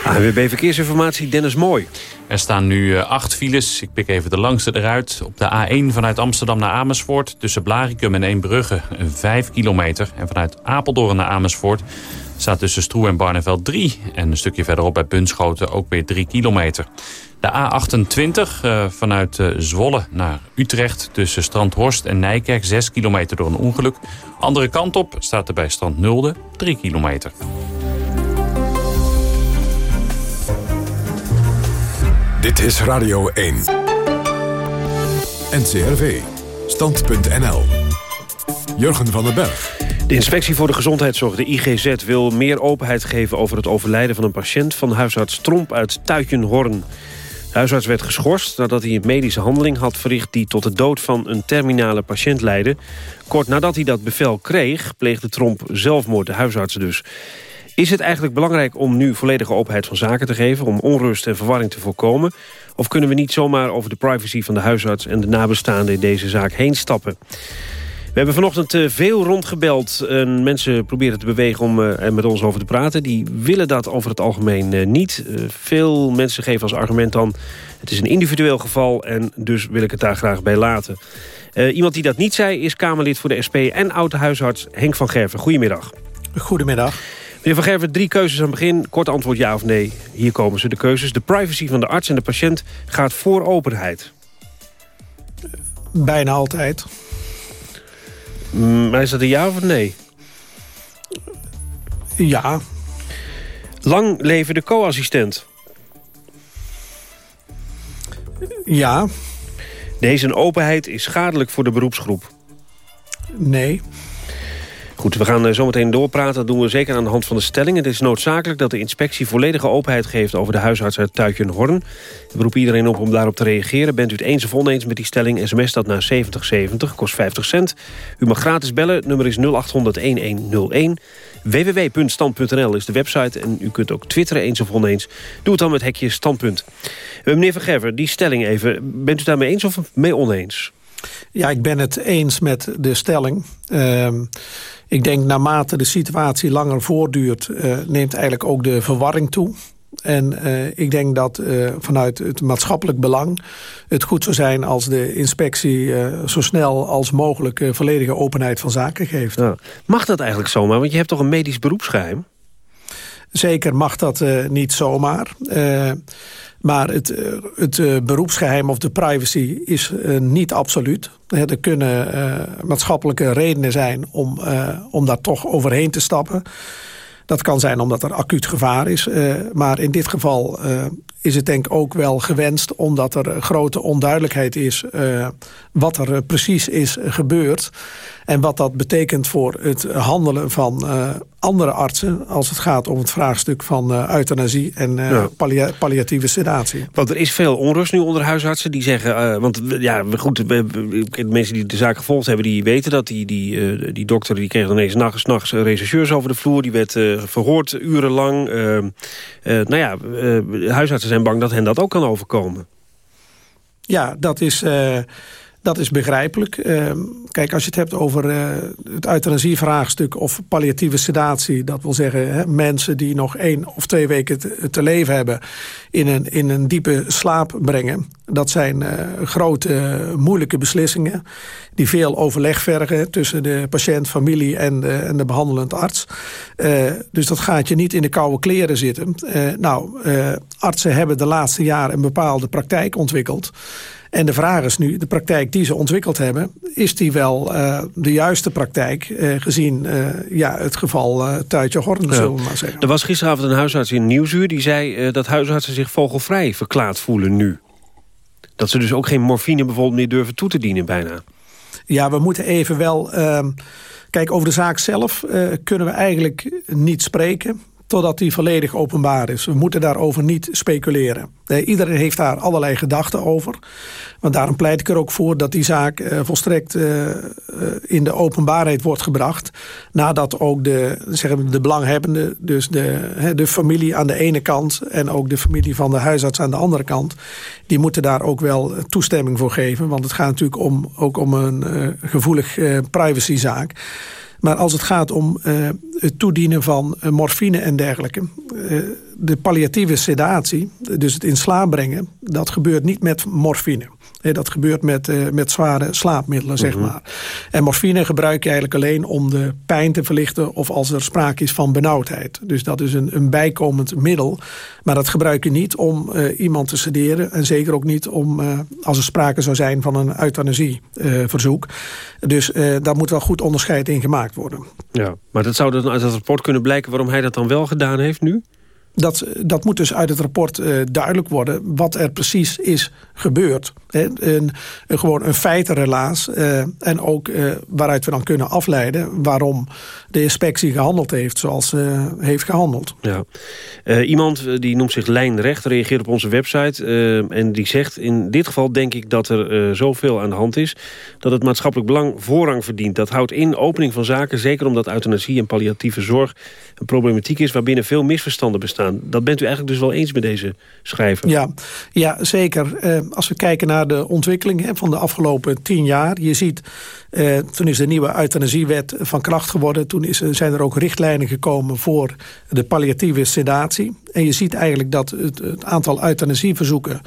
AWB Verkeersinformatie, Dennis Mooi. Er staan nu eh, acht files. Ik pik even de langste eruit. Op de A1 vanuit Amsterdam naar Amersfoort... tussen Blaricum en Eembrugge, 5 kilometer. En vanuit Apeldoorn naar Amersfoort staat tussen Stroe en Barneveld 3. En een stukje verderop bij Bunschoten ook weer 3 kilometer. De A28 uh, vanuit uh, Zwolle naar Utrecht tussen Strandhorst en Nijkerk 6 kilometer door een ongeluk. Andere kant op staat er bij Strand Nulde 3 kilometer. Dit is Radio 1. NCRV. Stand.nl. Jurgen van den Berg. De Inspectie voor de Gezondheidszorg, de IGZ, wil meer openheid geven over het overlijden van een patiënt van huisarts Tromp uit Tuitjenhorn. Huisarts werd geschorst nadat hij een medische handeling had verricht... die tot de dood van een terminale patiënt leidde. Kort nadat hij dat bevel kreeg, pleegde Tromp zelfmoord, de huisarts dus. Is het eigenlijk belangrijk om nu volledige openheid van zaken te geven... om onrust en verwarring te voorkomen? Of kunnen we niet zomaar over de privacy van de huisarts... en de nabestaanden in deze zaak heen stappen? We hebben vanochtend eh, veel rondgebeld. En mensen proberen te bewegen om eh, er met ons over te praten. Die willen dat over het algemeen eh, niet. Veel mensen geven als argument dan... het is een individueel geval en dus wil ik het daar graag bij laten. iemand die dat niet zei is Kamerlid voor de SP en oude huisarts Henk van Gerven. Goedemiddag. Goedemiddag. Meneer Van Gerven, drie keuzes aan het begin. Kort antwoord ja of nee. Hier komen ze, de keuzes. De privacy van de arts en de patiënt gaat voor openheid. Bijna altijd. Mm, maar is dat een ja of een nee? Ja. Lang leven de co-assistent. Ja. Deze openheid is schadelijk voor de beroepsgroep. Nee. Goed, we gaan eh, zo meteen doorpraten. Dat doen we zeker aan de hand van de stelling. Het is noodzakelijk dat de inspectie volledige openheid geeft... over de huisarts uit Tuitjen-Horn. We roepen iedereen op om daarop te reageren. Bent u het eens of oneens met die stelling? SMS dat naar 7070, kost 50 cent. U mag gratis bellen, nummer is 0800-1101. www.stand.nl is de website en u kunt ook twitteren eens of oneens. Doe het dan met hekje standpunt. Uh, meneer Van Gerver, die stelling even. Bent u daarmee eens of mee oneens? Ja, ik ben het eens met de stelling. Uh, ik denk naarmate de situatie langer voortduurt... Uh, neemt eigenlijk ook de verwarring toe. En uh, ik denk dat uh, vanuit het maatschappelijk belang het goed zou zijn als de inspectie zo snel als mogelijk volledige openheid van zaken geeft. Mag dat eigenlijk zomaar? Want je hebt toch een medisch beroepsgeheim? Zeker mag dat niet zomaar. Maar het, eh, het beroepsgeheim of de privacy is niet absoluut. Er kunnen maatschappelijke redenen zijn om, om daar toch overheen te stappen. Dat kan zijn omdat er acuut gevaar is. maar in dit geval is het denk ik ook wel gewenst... omdat er grote onduidelijkheid is wat er precies is gebeurd... en wat dat betekent voor het handelen van andere artsen... als het gaat om het vraagstuk van uh, euthanasie en uh, pallia palliatieve sedatie. Want er is veel onrust nu onder huisartsen die zeggen... Want ja, goed, de mensen die de zaak gevolgd hebben... die weten dat die, die, die dokter die kreeg ineens nachts, nachts rechercheurs over de vloer. Die werd verhoord urenlang. nou ja, huisartsen zijn bang dat hen dat ook kan overkomen. Ja, dat is... Dat is begrijpelijk. Ehm, kijk, als je het hebt over uh, het euthanasievraagstuk of palliatieve sedatie... dat wil zeggen hè, mensen die nog één of twee weken te, leven hebben... In een, in een diepe slaap brengen. Dat zijn uh, grote, moeilijke beslissingen... die veel overleg vergen tussen de patiënt, familie en de, en de behandelend arts. Dus dat gaat je niet in de koude kleren zitten. nou, artsen hebben de laatste jaren een bepaalde praktijk ontwikkeld... En de vraag is nu, de praktijk die ze ontwikkeld hebben... is die wel uh, de juiste praktijk uh, gezien uh, ja, het geval uh, Tuitje Horn, ja. zullen we maar zeggen. Er was gisteravond een huisarts in Nieuwsuur... die zei dat huisartsen zich vogelvrij verklaard voelen nu. Dat ze dus ook geen morfine bijvoorbeeld meer durven toe te dienen bijna. Ja, we moeten even wel... Ehm, kijk, over de zaak zelf kunnen we eigenlijk niet spreken totdat die volledig openbaar is. We moeten daarover niet speculeren. Iedereen heeft daar allerlei gedachten over. Want daarom pleit ik er ook voor dat die zaak uh, volstrekt uh, in de openbaarheid wordt gebracht. Nadat ook de, zeggen we, de belanghebbenden, dus de, de familie aan de ene kant... en ook de familie van de huisarts aan de andere kant... die moeten daar ook wel toestemming voor geven. Want het gaat natuurlijk om, ook om een gevoelig privacyzaak. Maar als het gaat om uh, het toedienen van uh, morfine en dergelijke... Uh, de palliatieve sedatie, dus het in slaap brengen... dat gebeurt niet met morfine. Dat gebeurt met, uh, met zware slaapmiddelen, zeg Mhm. maar. En morfine gebruik je eigenlijk alleen om de pijn te verlichten... of als er sprake is van benauwdheid. Dus dat is een, een bijkomend middel. Maar dat gebruik je niet om eh, iemand te sederen... en zeker ook niet om, eh, als er sprake zou zijn van een euthanasieverzoek. dus eh, daar moet wel goed onderscheid in gemaakt worden. Ja, maar dat zou dan uit het rapport kunnen blijken... waarom hij dat dan wel gedaan heeft nu? Dat, dat moet dus uit het rapport eh, duidelijk worden wat er precies is gebeurd. Hè, een, een, gewoon een feitenrelaas. eh, en ook eh, waaruit we dan kunnen afleiden waarom de inspectie gehandeld heeft zoals ze heeft gehandeld. Ja. Iemand die noemt zich Lijnrecht, reageert op onze website... en die zegt, in dit geval denk ik dat er zoveel aan de hand is... dat het maatschappelijk belang voorrang verdient. Dat houdt in opening van zaken, zeker omdat euthanasie en palliatieve zorg... een problematiek is waarbinnen veel misverstanden bestaan. Dat bent u eigenlijk dus wel eens met deze schrijver? Ja, ja zeker. Eh, als we kijken naar de ontwikkeling hè, van de afgelopen tien jaar... je ziet, eh, toen is de nieuwe euthanasiewet van kracht geworden... toen is, zijn er ook richtlijnen gekomen voor de palliatieve sedatie. En je ziet eigenlijk dat het, het aantal euthanasieverzoeken...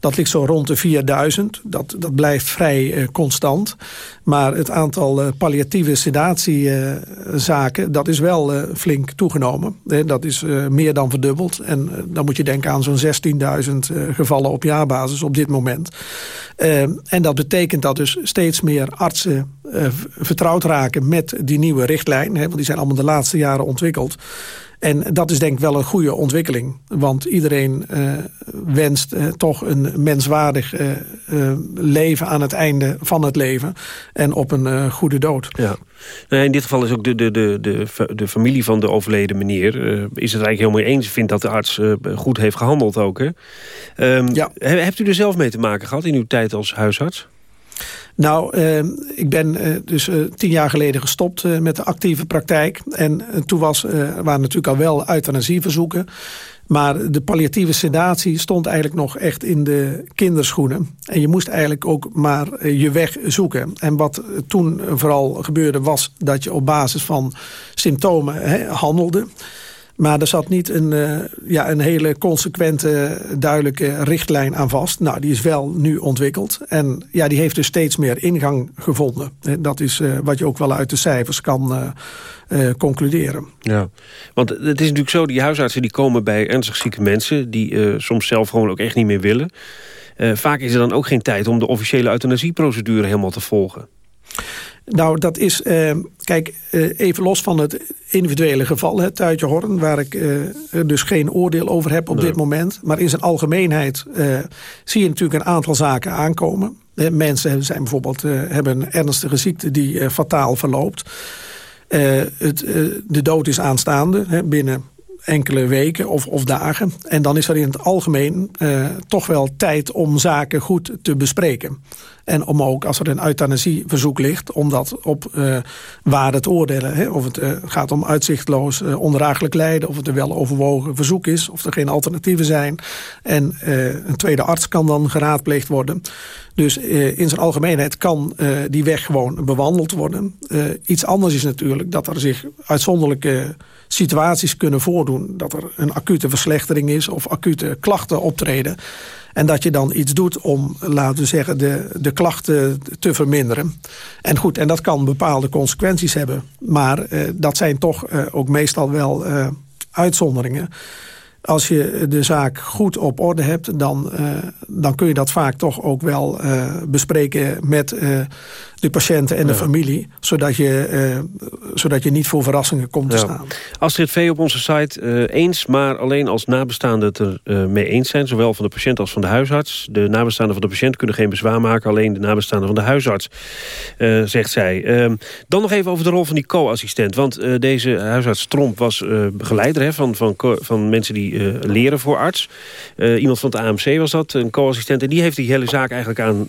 Dat ligt zo rond de 4000. Dat, dat blijft vrij uh, constant. Maar het aantal uh, palliatieve sedatiezaken... Uh, dat is wel flink toegenomen. dat is meer dan verdubbeld. En dan moet je denken aan zo'n 16.000 gevallen op jaarbasis op dit moment. en dat betekent dat dus steeds meer artsen vertrouwd raken... met die nieuwe richtlijn. Hè, want die zijn allemaal de laatste jaren ontwikkeld. En dat is denk ik wel een goede ontwikkeling. Want iedereen uh, wenst uh, toch een menswaardig uh, leven aan het einde van het leven. En op een goede dood. Ja. Nou, in dit geval is ook de, de, de, de, de familie van de overleden meneer... is het eigenlijk helemaal eens. Vindt dat de arts goed heeft gehandeld ook. Hè? Um, ja. Hebt u er zelf mee te maken gehad in uw tijd als huisarts? Nou, uh, ik ben uh, dus uh, tien jaar geleden gestopt met de actieve praktijk. En toen was, waren natuurlijk al wel euthanasieverzoeken. Maar de palliatieve sedatie stond eigenlijk nog echt in de kinderschoenen. En je moest eigenlijk ook maar je weg zoeken. En wat toen vooral gebeurde was dat je op basis van symptomen hè, handelde... Maar er zat niet een, uh, ja, een hele consequente, duidelijke richtlijn aan vast. Nou, die is wel nu ontwikkeld. En ja, die heeft dus steeds meer ingang gevonden. Dat is uh, wat je ook wel uit de cijfers kan uh, concluderen. Ja, want het is natuurlijk zo, die huisartsen die komen bij ernstig zieke mensen... die soms zelf gewoon ook echt niet meer willen. vaak is er dan ook geen tijd om de officiële euthanasieprocedure helemaal te volgen. Nou, dat is, uh, kijk, uh, even los van het individuele geval, het Tuitje Horn... waar ik uh, dus geen oordeel over heb op nee. dit moment. Maar in zijn algemeenheid zie je natuurlijk een aantal zaken aankomen. mensen zijn bijvoorbeeld, hebben een ernstige ziekte die fataal verloopt. het, de dood is aanstaande hè, binnen enkele weken of, of, dagen. En dan is er in het algemeen toch wel tijd om zaken goed te bespreken. En om ook, als er een euthanasieverzoek ligt... om dat op uh, waarde te oordelen. Hè? Of het uh, gaat om uitzichtloos ondraaglijk lijden... of het een wel overwogen verzoek is... of er geen alternatieven zijn. En een tweede arts kan dan geraadpleegd worden. Dus in zijn algemeenheid kan die weg gewoon bewandeld worden. iets anders is natuurlijk dat er zich uitzonderlijke situaties kunnen voordoen. Dat er een acute verslechtering is of acute klachten optreden. En dat je dan iets doet om, laten we zeggen, de, de klachten te verminderen. En goed, en dat kan bepaalde consequenties hebben. Maar uh, dat zijn toch uh, ook meestal wel uh, uitzonderingen. Als je de zaak goed op orde hebt, dan, dan kun je dat vaak toch ook wel bespreken met de patiënten en de ja. familie. Zodat je, uh, zodat je niet voor verrassingen komt te staan. Astrid V. op onze site uh, eens, maar alleen als nabestaanden het er uh, mee eens zijn. Zowel van de patiënt als van de huisarts. De nabestaanden van de patiënt kunnen geen bezwaar maken. Alleen de nabestaanden van de huisarts, zegt zij. Ehm, dan nog even over de rol van die co-assistent. Want deze huisarts Tromp was begeleider hè, van, van, van mensen die leren voor arts. iemand van het AMC was dat, een co-assistent. En die heeft die hele zaak eigenlijk aan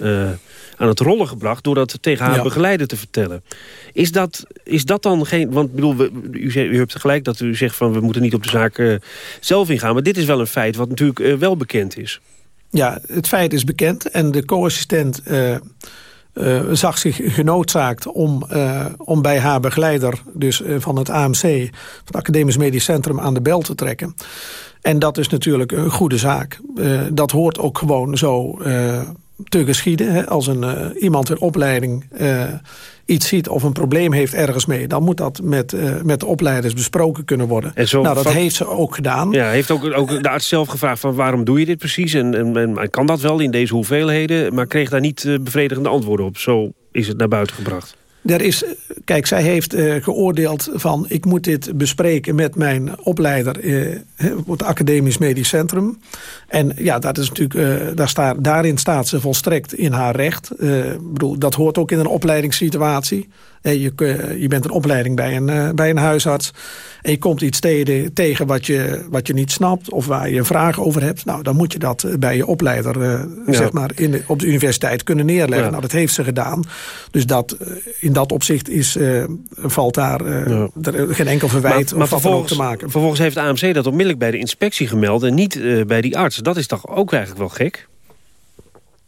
aan het rollen gebracht... door dat tegen haar ja. begeleider te vertellen. Is dat, is dat dan geen... Want bedoel, we, u, u hebt gelijk dat u zegt... van we moeten niet op de zaak uh, zelf ingaan. Maar dit is wel een feit wat natuurlijk uh, wel bekend is. Ja, het feit is bekend. En de co-assistent uh, zag zich genoodzaakt om, om bij haar begeleider... dus van het AMC, van het Academisch Medisch Centrum... aan de bel te trekken. En dat is natuurlijk een goede zaak. dat hoort ook gewoon zo te geschieden. Hè. Als een, uh, iemand in opleiding uh, iets ziet of een probleem heeft ergens mee... dan moet dat met, uh, met de opleiders besproken kunnen worden. En zo nou, dat van, heeft ze ook gedaan. Ja, heeft ook, ook de arts zelf gevraagd van waarom doe je dit precies? En, en, en kan dat wel in deze hoeveelheden? Maar kreeg daar niet bevredigende antwoorden op. Zo is het naar buiten gebracht. Er is, kijk, zij heeft uh, geoordeeld van... ik moet dit bespreken met mijn opleider uh, op het Academisch Medisch Centrum. En ja, dat is natuurlijk, uh, daar staat, daarin staat ze volstrekt in haar recht. Bedoel, dat hoort ook in een opleidingssituatie. Je, je bent een opleiding bij een, bij een huisarts. En je komt iets tegen, tegen wat, je, wat je niet snapt... of waar je een vraag over hebt. Nou, dan moet je dat bij je opleider ja. zeg maar in op de universiteit kunnen neerleggen. Ja. Nou, dat heeft ze gedaan. Dus dat, in dat opzicht is, valt daar ja. geen enkel verwijt maar, maar of te maken. Vervolgens heeft de AMC dat onmiddellijk bij de inspectie gemeld... en niet bij die arts. Dat is toch ook eigenlijk wel gek?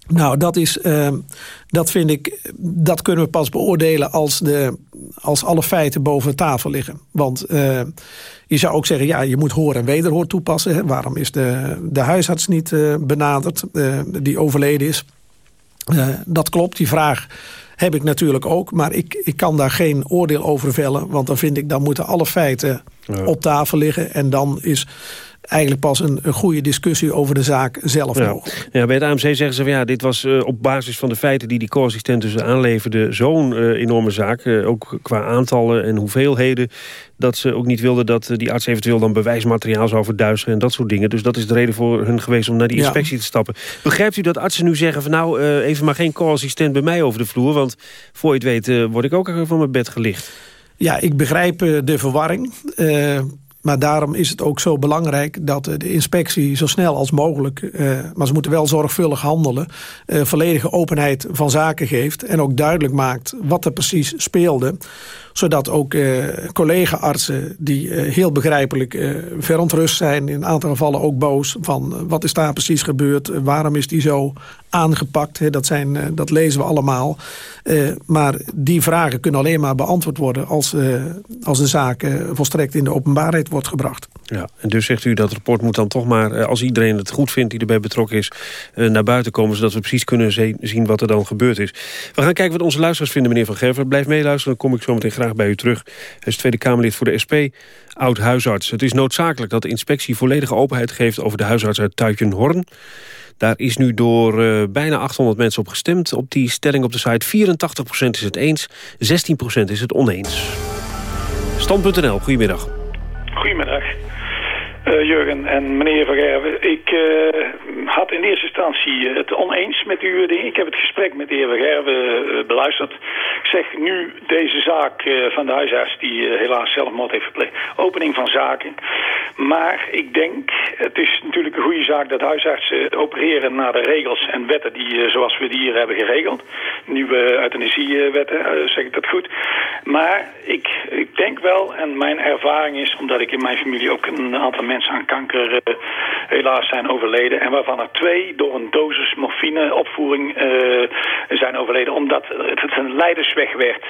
Nou, dat is, uh, dat vind ik, dat kunnen we pas beoordelen als, de, als alle feiten boven tafel liggen. Want uh, je zou ook zeggen, ja, je moet hoor en wederhoor toepassen. Hè? Waarom is de, de huisarts niet uh, benaderd, die overleden is? dat klopt, die vraag heb ik natuurlijk ook. Maar ik, ik kan daar geen oordeel over vellen. Want dan vind ik, dan moeten alle feiten ja. op tafel liggen. En dan is eigenlijk pas een, een, goede discussie over de zaak zelf ja. mogelijk. Ja, bij het AMC zeggen ze van ja, dit was uh, op basis van de feiten die die co-assistenten dus aanleverden zo'n uh, enorme zaak. Uh, ook qua aantallen en hoeveelheden. Dat ze ook niet wilden dat die arts eventueel dan bewijsmateriaal zou verduisteren en dat soort dingen. Dus dat is de reden voor hun geweest om naar die inspectie ja. te stappen. Begrijpt u dat artsen nu zeggen van nou, even maar geen co-assistent bij mij over de vloer. Want voor je het weet word ik ook van mijn bed gelicht. Ja, ik begrijp de verwarring. Maar daarom is het ook zo belangrijk dat de inspectie zo snel als mogelijk... Uh, maar ze moeten wel zorgvuldig handelen... Uh, volledige openheid van zaken geeft... en ook duidelijk maakt wat er precies speelde zodat ook uh, collega-artsen die uh, heel begrijpelijk uh, verontrust zijn... in een aantal gevallen ook boos van wat is daar precies gebeurd... waarom is die zo aangepakt, dat, zijn, dat lezen we allemaal. maar die vragen kunnen alleen maar beantwoord worden... als, als de zaak volstrekt in de openbaarheid wordt gebracht. Ja, en dus zegt u dat rapport moet dan toch maar... als iedereen het goed vindt die erbij betrokken is... naar buiten komen, zodat we precies kunnen zien wat er dan gebeurd is. We gaan kijken wat onze luisteraars vinden, meneer Van Gerver. Blijf meeluisteren, dan kom ik zo meteen graag bij u terug. Hij is Tweede Kamerlid voor de SP, oud-huisarts. Het is noodzakelijk dat de inspectie volledige openheid geeft... over de huisarts uit Tuitjenhorn. Daar is nu door uh, bijna 800 mensen op gestemd. Op die stelling op de site 84% is het eens, 16% is het oneens. Stand.nl. Goedemiddag. Uh, Jurgen en meneer Van Gerven. Ik uh, had in eerste instantie het oneens met uw ding. Ik heb het gesprek met de heer Van Gerven uh, beluisterd. Ik zeg nu deze zaak van de huisarts die helaas zelfmoord heeft gepleegd. Opening van zaken. Maar ik denk, het is natuurlijk een goede zaak dat huisartsen opereren naar de regels en wetten die zoals we die hier hebben geregeld. Nieuwe euthanasiewetten, zeg ik dat goed. Maar ik, ik denk wel, en mijn ervaring is, omdat ik in mijn familie ook een aantal mensen aan kanker uh, helaas zijn overleden. En waarvan er twee door een dosis morfine opvoering uh, zijn overleden. Omdat het een leidersweg werd.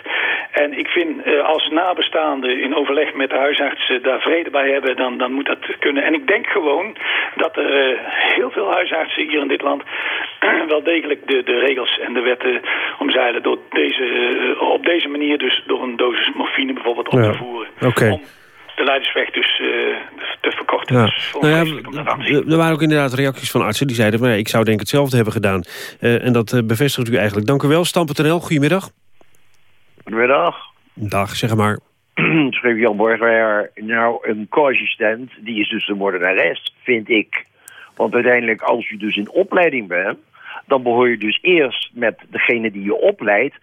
En ik vind uh, als nabestaanden in overleg met de huisartsen daar vrede bij hebben, dan, dan moet dat kunnen. En ik denk gewoon dat er heel veel huisartsen hier in dit land wel degelijk de, de regels en de wetten omzeilen. Door deze, op deze manier dus door een dosis morfine bijvoorbeeld op te voeren. De leidersweg dus uh, te verkorten. Ja. Dus nou ja, er waren ook inderdaad reacties van artsen die zeiden... Maar, ik zou denk hetzelfde hebben gedaan. Uh, en dat uh, bevestigt u eigenlijk. Dank u wel. Stam.nl, goedemiddag. Goedemiddag. Dag, zeg maar. Schreef Jan Borgweijer. Nou, een co-assistent, die is dus de moordenares, vind ik. Want uiteindelijk, als je dus in opleiding bent... dan behoor je dus eerst met degene die je opleidt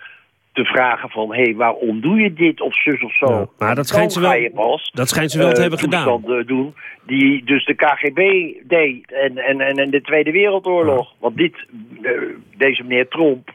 te vragen van, hé, hey, waarom doe je dit of zus of zo? Ja, maar dat schijnt, ze wel, pas, dat schijnt ze wel te hebben gedaan. doen, die dus de KGB deed en, en, en, en de Tweede Wereldoorlog. Ja. Want dit, uh, deze meneer Trump,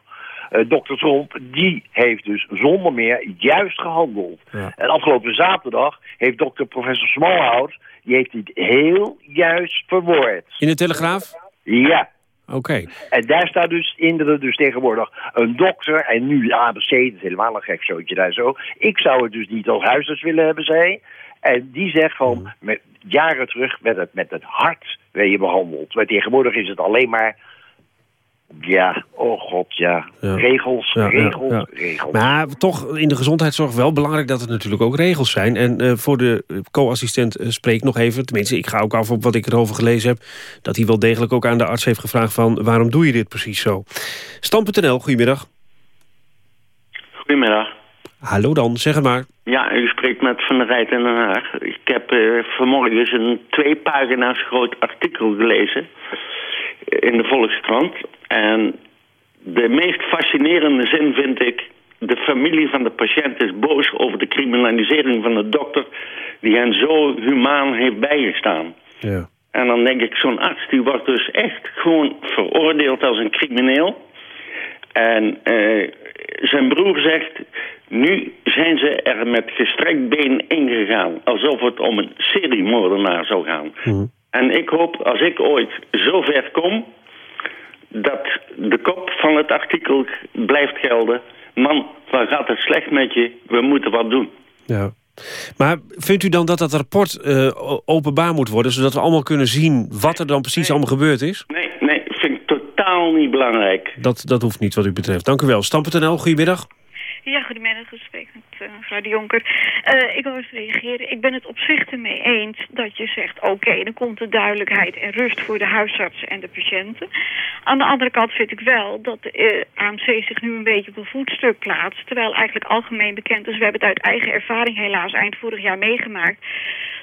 uh, dokter Trump, die heeft dus zonder meer juist gehandeld. Ja. En afgelopen zaterdag heeft dokter professor Smallhout, die heeft dit heel juist verwoord. In de Telegraaf? Ja. Oké. Okay. En daar staat dus in dat er dus tegenwoordig een dokter... en nu de ABC, dat is helemaal een gek zootje daar zo. Ik zou het dus niet als huisarts willen hebben, zij. En die zegt van, mm. met, jaren terug werd het met het hart werd je behandeld. Maar tegenwoordig is het alleen maar Ja, oh god, ja. Regels, Ja, regels, ja. regels. Maar toch in de gezondheidszorg wel belangrijk dat er natuurlijk ook regels zijn. En eh, voor de eh, co-assistent eh, spreek nog even, tenminste ik ga ook af op wat ik erover gelezen heb... dat hij wel degelijk ook aan de arts heeft gevraagd van waarom doe je dit precies zo? Stam.nl, goedemiddag. Goedemiddag. Hallo dan, zeg het maar. Ja, u spreekt met Van der Rijt in Den Haag. Ik heb eh, vanmorgen eens een twee pagina's groot artikel gelezen in de Volkskrant. En de meest fascinerende zin vind ik... de familie van de patiënt is boos over de criminalisering van de dokter... die hen zo humaan heeft bijgestaan. Ja. En dan denk ik, zo'n arts die wordt dus echt gewoon veroordeeld als een crimineel. En eh, zijn broer zegt, nu zijn ze er met gestrekt been ingegaan. Alsof het om een seriemoordenaar zou gaan. En ik hoop, als ik ooit zo ver kom... dat de kop van het artikel blijft gelden... man, waar gaat het slecht met je? We moeten wat doen. Ja. Maar vindt u dan dat dat rapport eh, openbaar moet worden... zodat we allemaal kunnen zien wat er dan precies allemaal gebeurd is? Nee, nee, vind ik totaal niet belangrijk. Dat, dat hoeft niet wat u betreft. Dank u wel. Stam.nl, goedemiddag. Ja, goedemiddag, gesprek mevrouw de Jonker. Eh, ik wil eens reageren. Ik ben het op zich ermee eens dat je zegt... oké, dan komt er duidelijkheid en rust voor de huisartsen en de patiënten. Aan de andere kant vind ik wel dat de eh, AMC zich nu een beetje op een voetstuk plaatst... terwijl eigenlijk algemeen bekend is... we hebben het uit eigen ervaring helaas eind vorig jaar meegemaakt...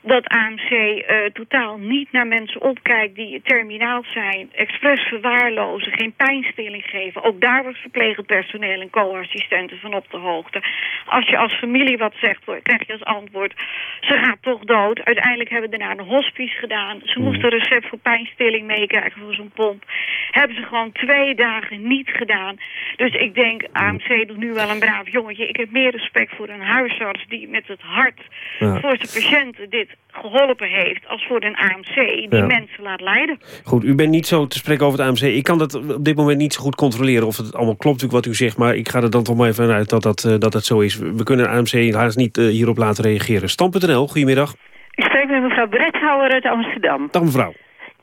dat AMC eh, totaal niet naar mensen opkijkt die terminaal zijn... expres verwaarlozen, geen pijnstilling geven. Ook daar wordt verplegend personeel en co-assistenten van op de hoogte. Als je als familie wat zegt, krijg je als antwoord... ze gaat toch dood. Uiteindelijk hebben we daarna een hospice gedaan. Ze moesten een recept voor pijnstilling meekrijgen voor zo'n pomp. Hebben ze gewoon twee dagen niet gedaan. Dus ik denk, AMC doet nu wel een braaf jongetje. Ik heb meer respect voor een huisarts die met het hart... Ja. voor zijn patiënten dit geholpen heeft... als voor een AMC die Ja. mensen laat lijden. Goed, u bent niet zo te spreken over het AMC. Ik kan dat op dit moment niet zo goed controleren of het allemaal klopt natuurlijk wat u zegt. Maar ik ga er dan toch maar even uit dat dat, eh, dat, dat zo is. We kunnen AMC helaas niet eh, hierop laten reageren. Stam.nl, goedemiddag. Ik spreek met mevrouw Bredhouwer uit Amsterdam. Dag mevrouw.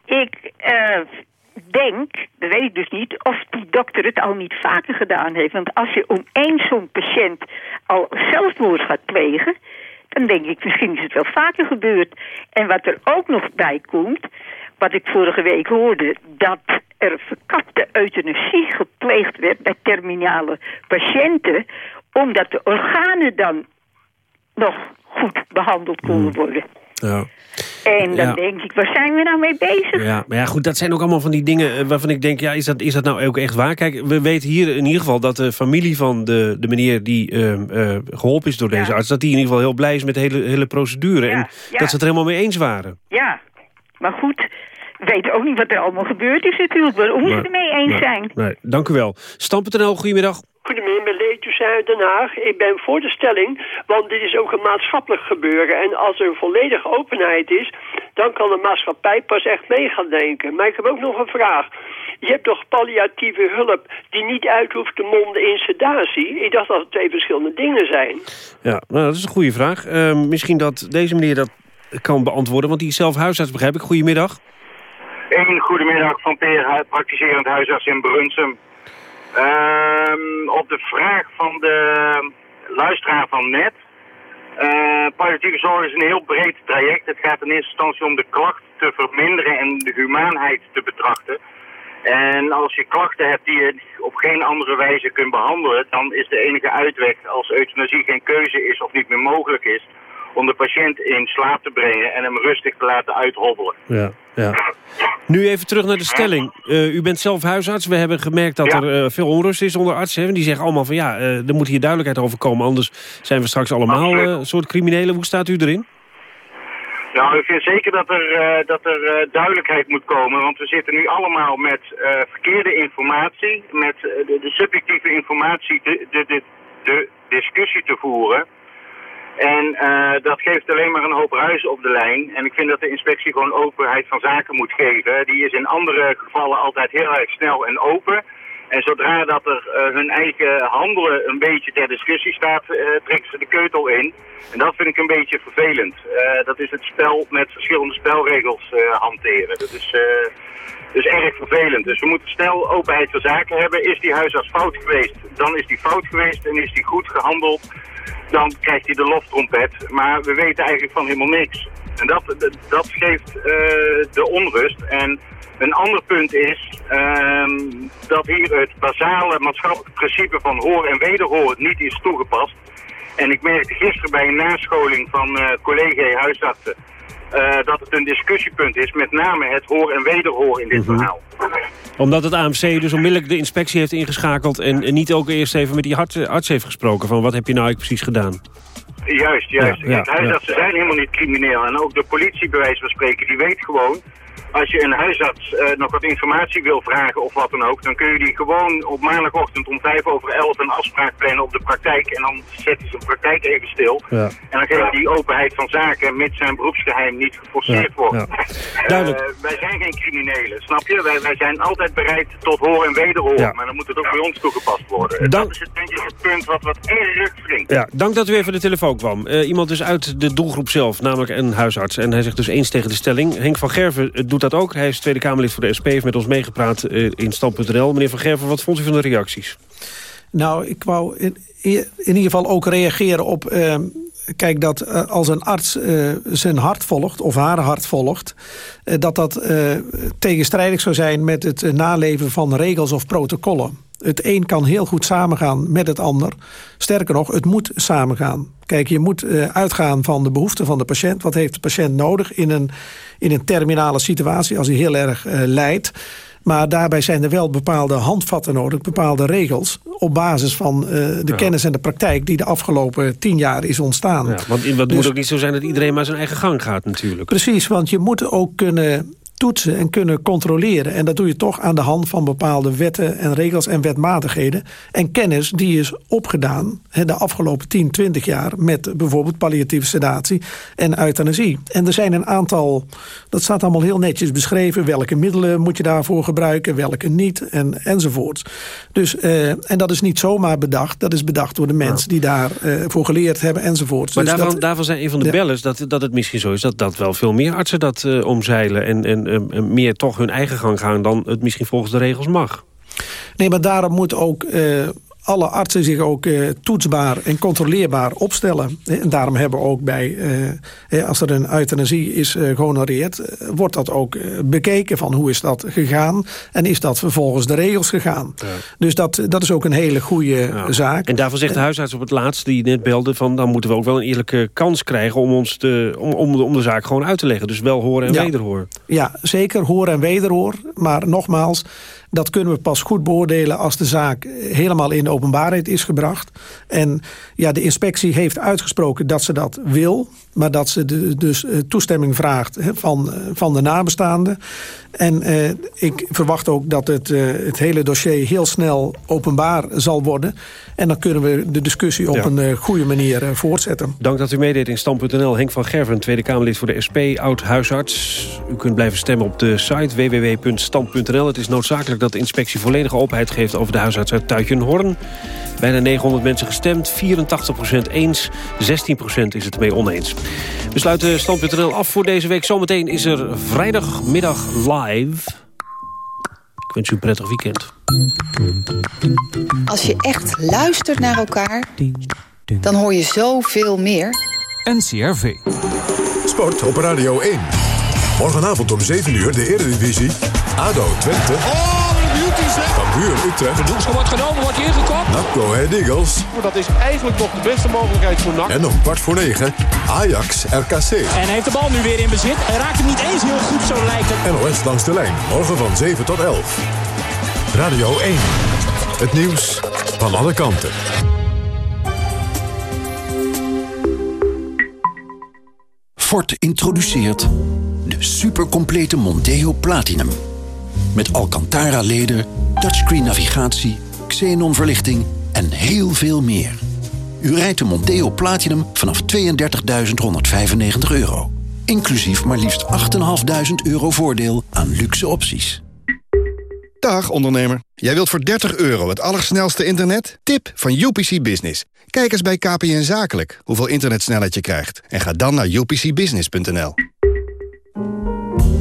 Ik eh, denk, dat weet ik dus niet, of die dokter het al niet vaker gedaan heeft. Want als je om één zo'n patiënt al zelfmoord gaat plegen... dan denk ik, misschien is het wel vaker gebeurd. En wat er ook nog bij komt, wat ik vorige week hoorde... dat er verkapte euthanasie gepleegd werd bij terminale patiënten... omdat de organen dan nog goed behandeld konden worden. Ja. En dan Ja. denk ik, waar zijn we nou mee bezig? Ja, maar ja, goed, dat zijn ook allemaal van die dingen eh, waarvan ik denk, ja, is dat, is dat nou ook echt waar? Kijk, we weten hier in ieder geval dat de familie van de, de meneer die ehm, eh, geholpen is door deze arts, dat die in ieder geval heel blij is met de hele, hele procedure. en dat ze het er helemaal mee eens waren. Ja, maar goed, we weten ook niet wat er allemaal gebeurd is natuurlijk. Waarom ze ermee eens nee, zijn. Nee, dank u wel. Stam.nl, goedemiddag. Goedemiddag, ik ben Leetus uit Den Haag. Ik ben voor de stelling, want dit is ook een maatschappelijk gebeuren. En als er volledige openheid is, dan kan de maatschappij pas echt mee gaan denken. Maar ik heb ook nog een vraag. Je hebt toch palliatieve hulp die niet uit hoeft te monden in sedatie? Ik dacht dat het twee verschillende dingen zijn. Ja, nou, dat is een goede vraag. Ehm, misschien dat deze meneer dat kan beantwoorden, want die is zelf huisarts, begrijp ik. Goedemiddag. Een goedemiddag van Peer, praktiserend huisarts in Brunsum. Ehm, op de vraag van de luisteraar van net. eh palliatieve zorg is een heel breed traject. Het gaat in eerste instantie om de klacht te verminderen en de humaanheid te betrachten. En als je klachten hebt die je op geen andere wijze kunt behandelen, dan is de enige uitweg als euthanasie geen keuze is of niet meer mogelijk is, om de patiënt in slaap te brengen en hem rustig te laten uithobbelen. Ja, ja. Nu even terug naar de stelling. Eh, u bent zelf huisarts. We hebben gemerkt dat er eh, veel onrust is onder artsen. hè. Die zeggen allemaal van ja, eh, er moet hier duidelijkheid over komen. Anders zijn we straks allemaal een soort criminelen. Hoe staat u erin? Nou, ik vind zeker dat er, dat er duidelijkheid moet komen. Want we zitten nu allemaal met verkeerde informatie. Met de, de subjectieve informatie de, de, de, de discussie te voeren. En eh, dat geeft alleen maar een hoop ruis op de lijn. En ik vind dat de inspectie gewoon openheid van zaken moet geven. Die is in andere gevallen altijd heel erg snel en open. En zodra dat er eh, hun eigen handelen een beetje ter discussie staat, eh trekken ze de keutel in. En dat vind ik een beetje vervelend. Dat is het spel met verschillende spelregels hanteren. Dat is, Dus erg vervelend. Dus we moeten snel openheid van zaken hebben. Is die huisarts fout geweest, dan is die fout geweest en is die goed gehandeld. Dan krijgt hij de loftrompet. Maar we weten eigenlijk van helemaal niks. En dat, dat, geeft uh, de onrust. En een ander punt is ehm, dat hier het basale maatschappelijk principe van hoor en wederhoor niet is toegepast. En ik merkte gisteren bij een nascholing van uh, collega huisartsen uh, dat het een discussiepunt is, met name het hoor en wederhoor in dit Mhm. verhaal. Omdat het AMC dus onmiddellijk de inspectie heeft ingeschakeld... en, en niet ook eerst even met die arts, arts heeft gesproken... van wat heb je nou eigenlijk precies gedaan? Juist, juist. Ja, ja, Kijk, huisartsen zijn helemaal niet crimineel. En ook de politie, bij wijze van spreken, die weet gewoon... als je een huisarts eh, nog wat informatie wil vragen of wat dan ook... dan kun je die gewoon op maandagochtend om vijf over elf een afspraak plannen op de praktijk... en dan zet hij zijn praktijk even stil. Ja. En dan geeft die openheid van zaken, mits zijn beroepsgeheim niet geforceerd Ja, wordt. ja. Eh, wij zijn geen criminelen, snap je? Wij, wij zijn altijd bereid tot hoor en wederhoor. Maar dan moet het ook bij ons toegepast worden. Dank- Dat is het, denk ik het punt wat wat erg wringt. Ja, dank dat u even de telefoon kwam. Eh, iemand dus uit de doelgroep zelf, namelijk een huisarts. En hij zegt dus eens tegen de stelling. Henk van Gerven doet dat ook. Hij is Tweede Kamerlid voor de SP, heeft met ons meegepraat eh, in stand.nl. Meneer van Gerven, wat vond u van de reacties? Nou, ik wou in, in ieder geval ook reageren op... eh, kijk, dat eh, als een arts eh, zijn hart volgt, of haar hart volgt... dat dat tegenstrijdig zou zijn met het naleven van regels of protocollen. Het een kan heel goed samengaan met het ander. Sterker nog, het moet samengaan. Kijk, je moet uitgaan van de behoeften van de patiënt. Wat heeft de patiënt nodig in een, in een terminale situatie als hij heel erg eh, lijdt? Maar daarbij zijn er wel bepaalde handvatten nodig, bepaalde regels... op basis van eh, de Ja. kennis en de praktijk die de afgelopen tien jaar is ontstaan. Ja, want het Dus- moet ook niet zo zijn dat iedereen maar zijn eigen gang gaat natuurlijk. Precies, want je moet ook kunnen toetsen en kunnen controleren. En dat doe je toch aan de hand van bepaalde wetten en regels en wetmatigheden. En kennis die is opgedaan de afgelopen 10, 20 jaar... met bijvoorbeeld palliatieve sedatie en euthanasie. En er zijn een aantal, dat staat allemaal heel netjes beschreven... welke middelen moet je daarvoor gebruiken, welke niet en, enzovoort. Dus, eh, en dat is niet zomaar bedacht. Dat is bedacht door de mensen die daarvoor voor geleerd hebben enzovoort. Maar Dus daarvan, dat- daarvan zijn een van de Ja. bellers dat, dat het misschien zo is... dat, dat wel veel meer artsen dat eh, omzeilen... En, en eh, meer toch hun eigen gang gaan dan het misschien volgens de regels mag. Nee, maar daarom moet ook eh, alle artsen zich ook eh, toetsbaar en controleerbaar opstellen. En daarom hebben we ook bij, eh, eh, als er een euthanasie is eh, gehonoreerd... eh, wordt dat ook eh, bekeken van hoe is dat gegaan... en is dat vervolgens de regels gegaan. Dus dat, dat is ook een hele goede zaak. En daarvan zegt de huisarts op het laatst die net belde... van dan moeten we ook wel een eerlijke kans krijgen... om, ons te, om, om, de, om de zaak gewoon uit te leggen. Dus wel horen en Ja. wederhoor. Ja, zeker hoor en wederhoor. Maar nogmaals, dat kunnen we pas goed beoordelen... als de zaak helemaal in de openbaarheid is gebracht. En ja, de inspectie heeft uitgesproken dat ze dat wil... maar dat ze de, dus eh, toestemming vraagt van, eh, van de nabestaanden. En eh, ik verwacht ook dat het, eh, het hele dossier heel snel openbaar zal worden. En dan kunnen we de discussie op Ja. een goede manier voortzetten. Dank dat u meedeed in Stand.nl. Henk van Gerven, Tweede Kamerlid voor de SP, oud-huisarts. U kunt blijven stemmen op de site www.stand.nl. Het is noodzakelijk dat de inspectie volledige openheid geeft... over de huisarts uit Tuitjenhorn. Bijna 900 mensen gestemd, 84% eens, 16% is het mee oneens. We sluiten Stand.nl af voor deze week. Zometeen is er vrijdagmiddag live. Ik wens u een prettig weekend. Als je echt luistert naar elkaar, dan hoor je zoveel meer. NCRV. Sport op Radio 1. Morgenavond om 7 uur de Eredivisie. ADO 20. Het Utrecht. De doelschap wordt genomen, wordt hier ingekopt. NAC nou, Go Ahead oh, Dat is eigenlijk nog de beste mogelijkheid voor NAC. En om kwart voor negen, Ajax RKC. En heeft de bal nu weer in bezit. Hij raakt hem niet eens heel goed, zo lijkt het. NOS langs de lijn, morgen van 7 tot 11. Radio 1. Het nieuws van alle kanten. Ford introduceert de supercomplete Monteo Platinum. Met Alcantara-leder, touchscreen navigatie, xenon verlichting en heel veel meer. U rijdt de Monteo Platinum vanaf 32.195 euro. Inclusief maar liefst 8.500 euro voordeel aan luxe opties. Dag ondernemer. Jij wilt voor 30 euro het allersnelste internet? Tip van UPC Business. Kijk eens bij KPN Zakelijk hoeveel internetsnelheid je krijgt. En ga dan naar upcbusiness.nl.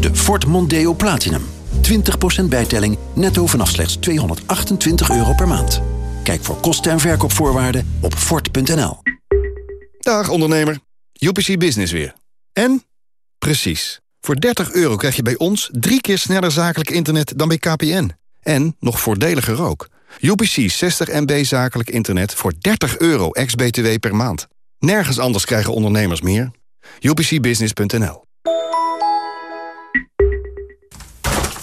De Ford Mondeo Platinum. 20% bijtelling netto vanaf slechts 228 euro per maand. Kijk voor kosten en verkoopvoorwaarden op fort.nl. Dag ondernemer, UPC Business weer. En? Precies. Voor 30 euro krijg je bij ons drie keer sneller zakelijk internet dan bij KPN. En nog voordeliger ook. UPC 60 MB zakelijk internet voor 30 euro ex-BTW per maand. Nergens anders krijgen ondernemers meer. UPCbusiness.nl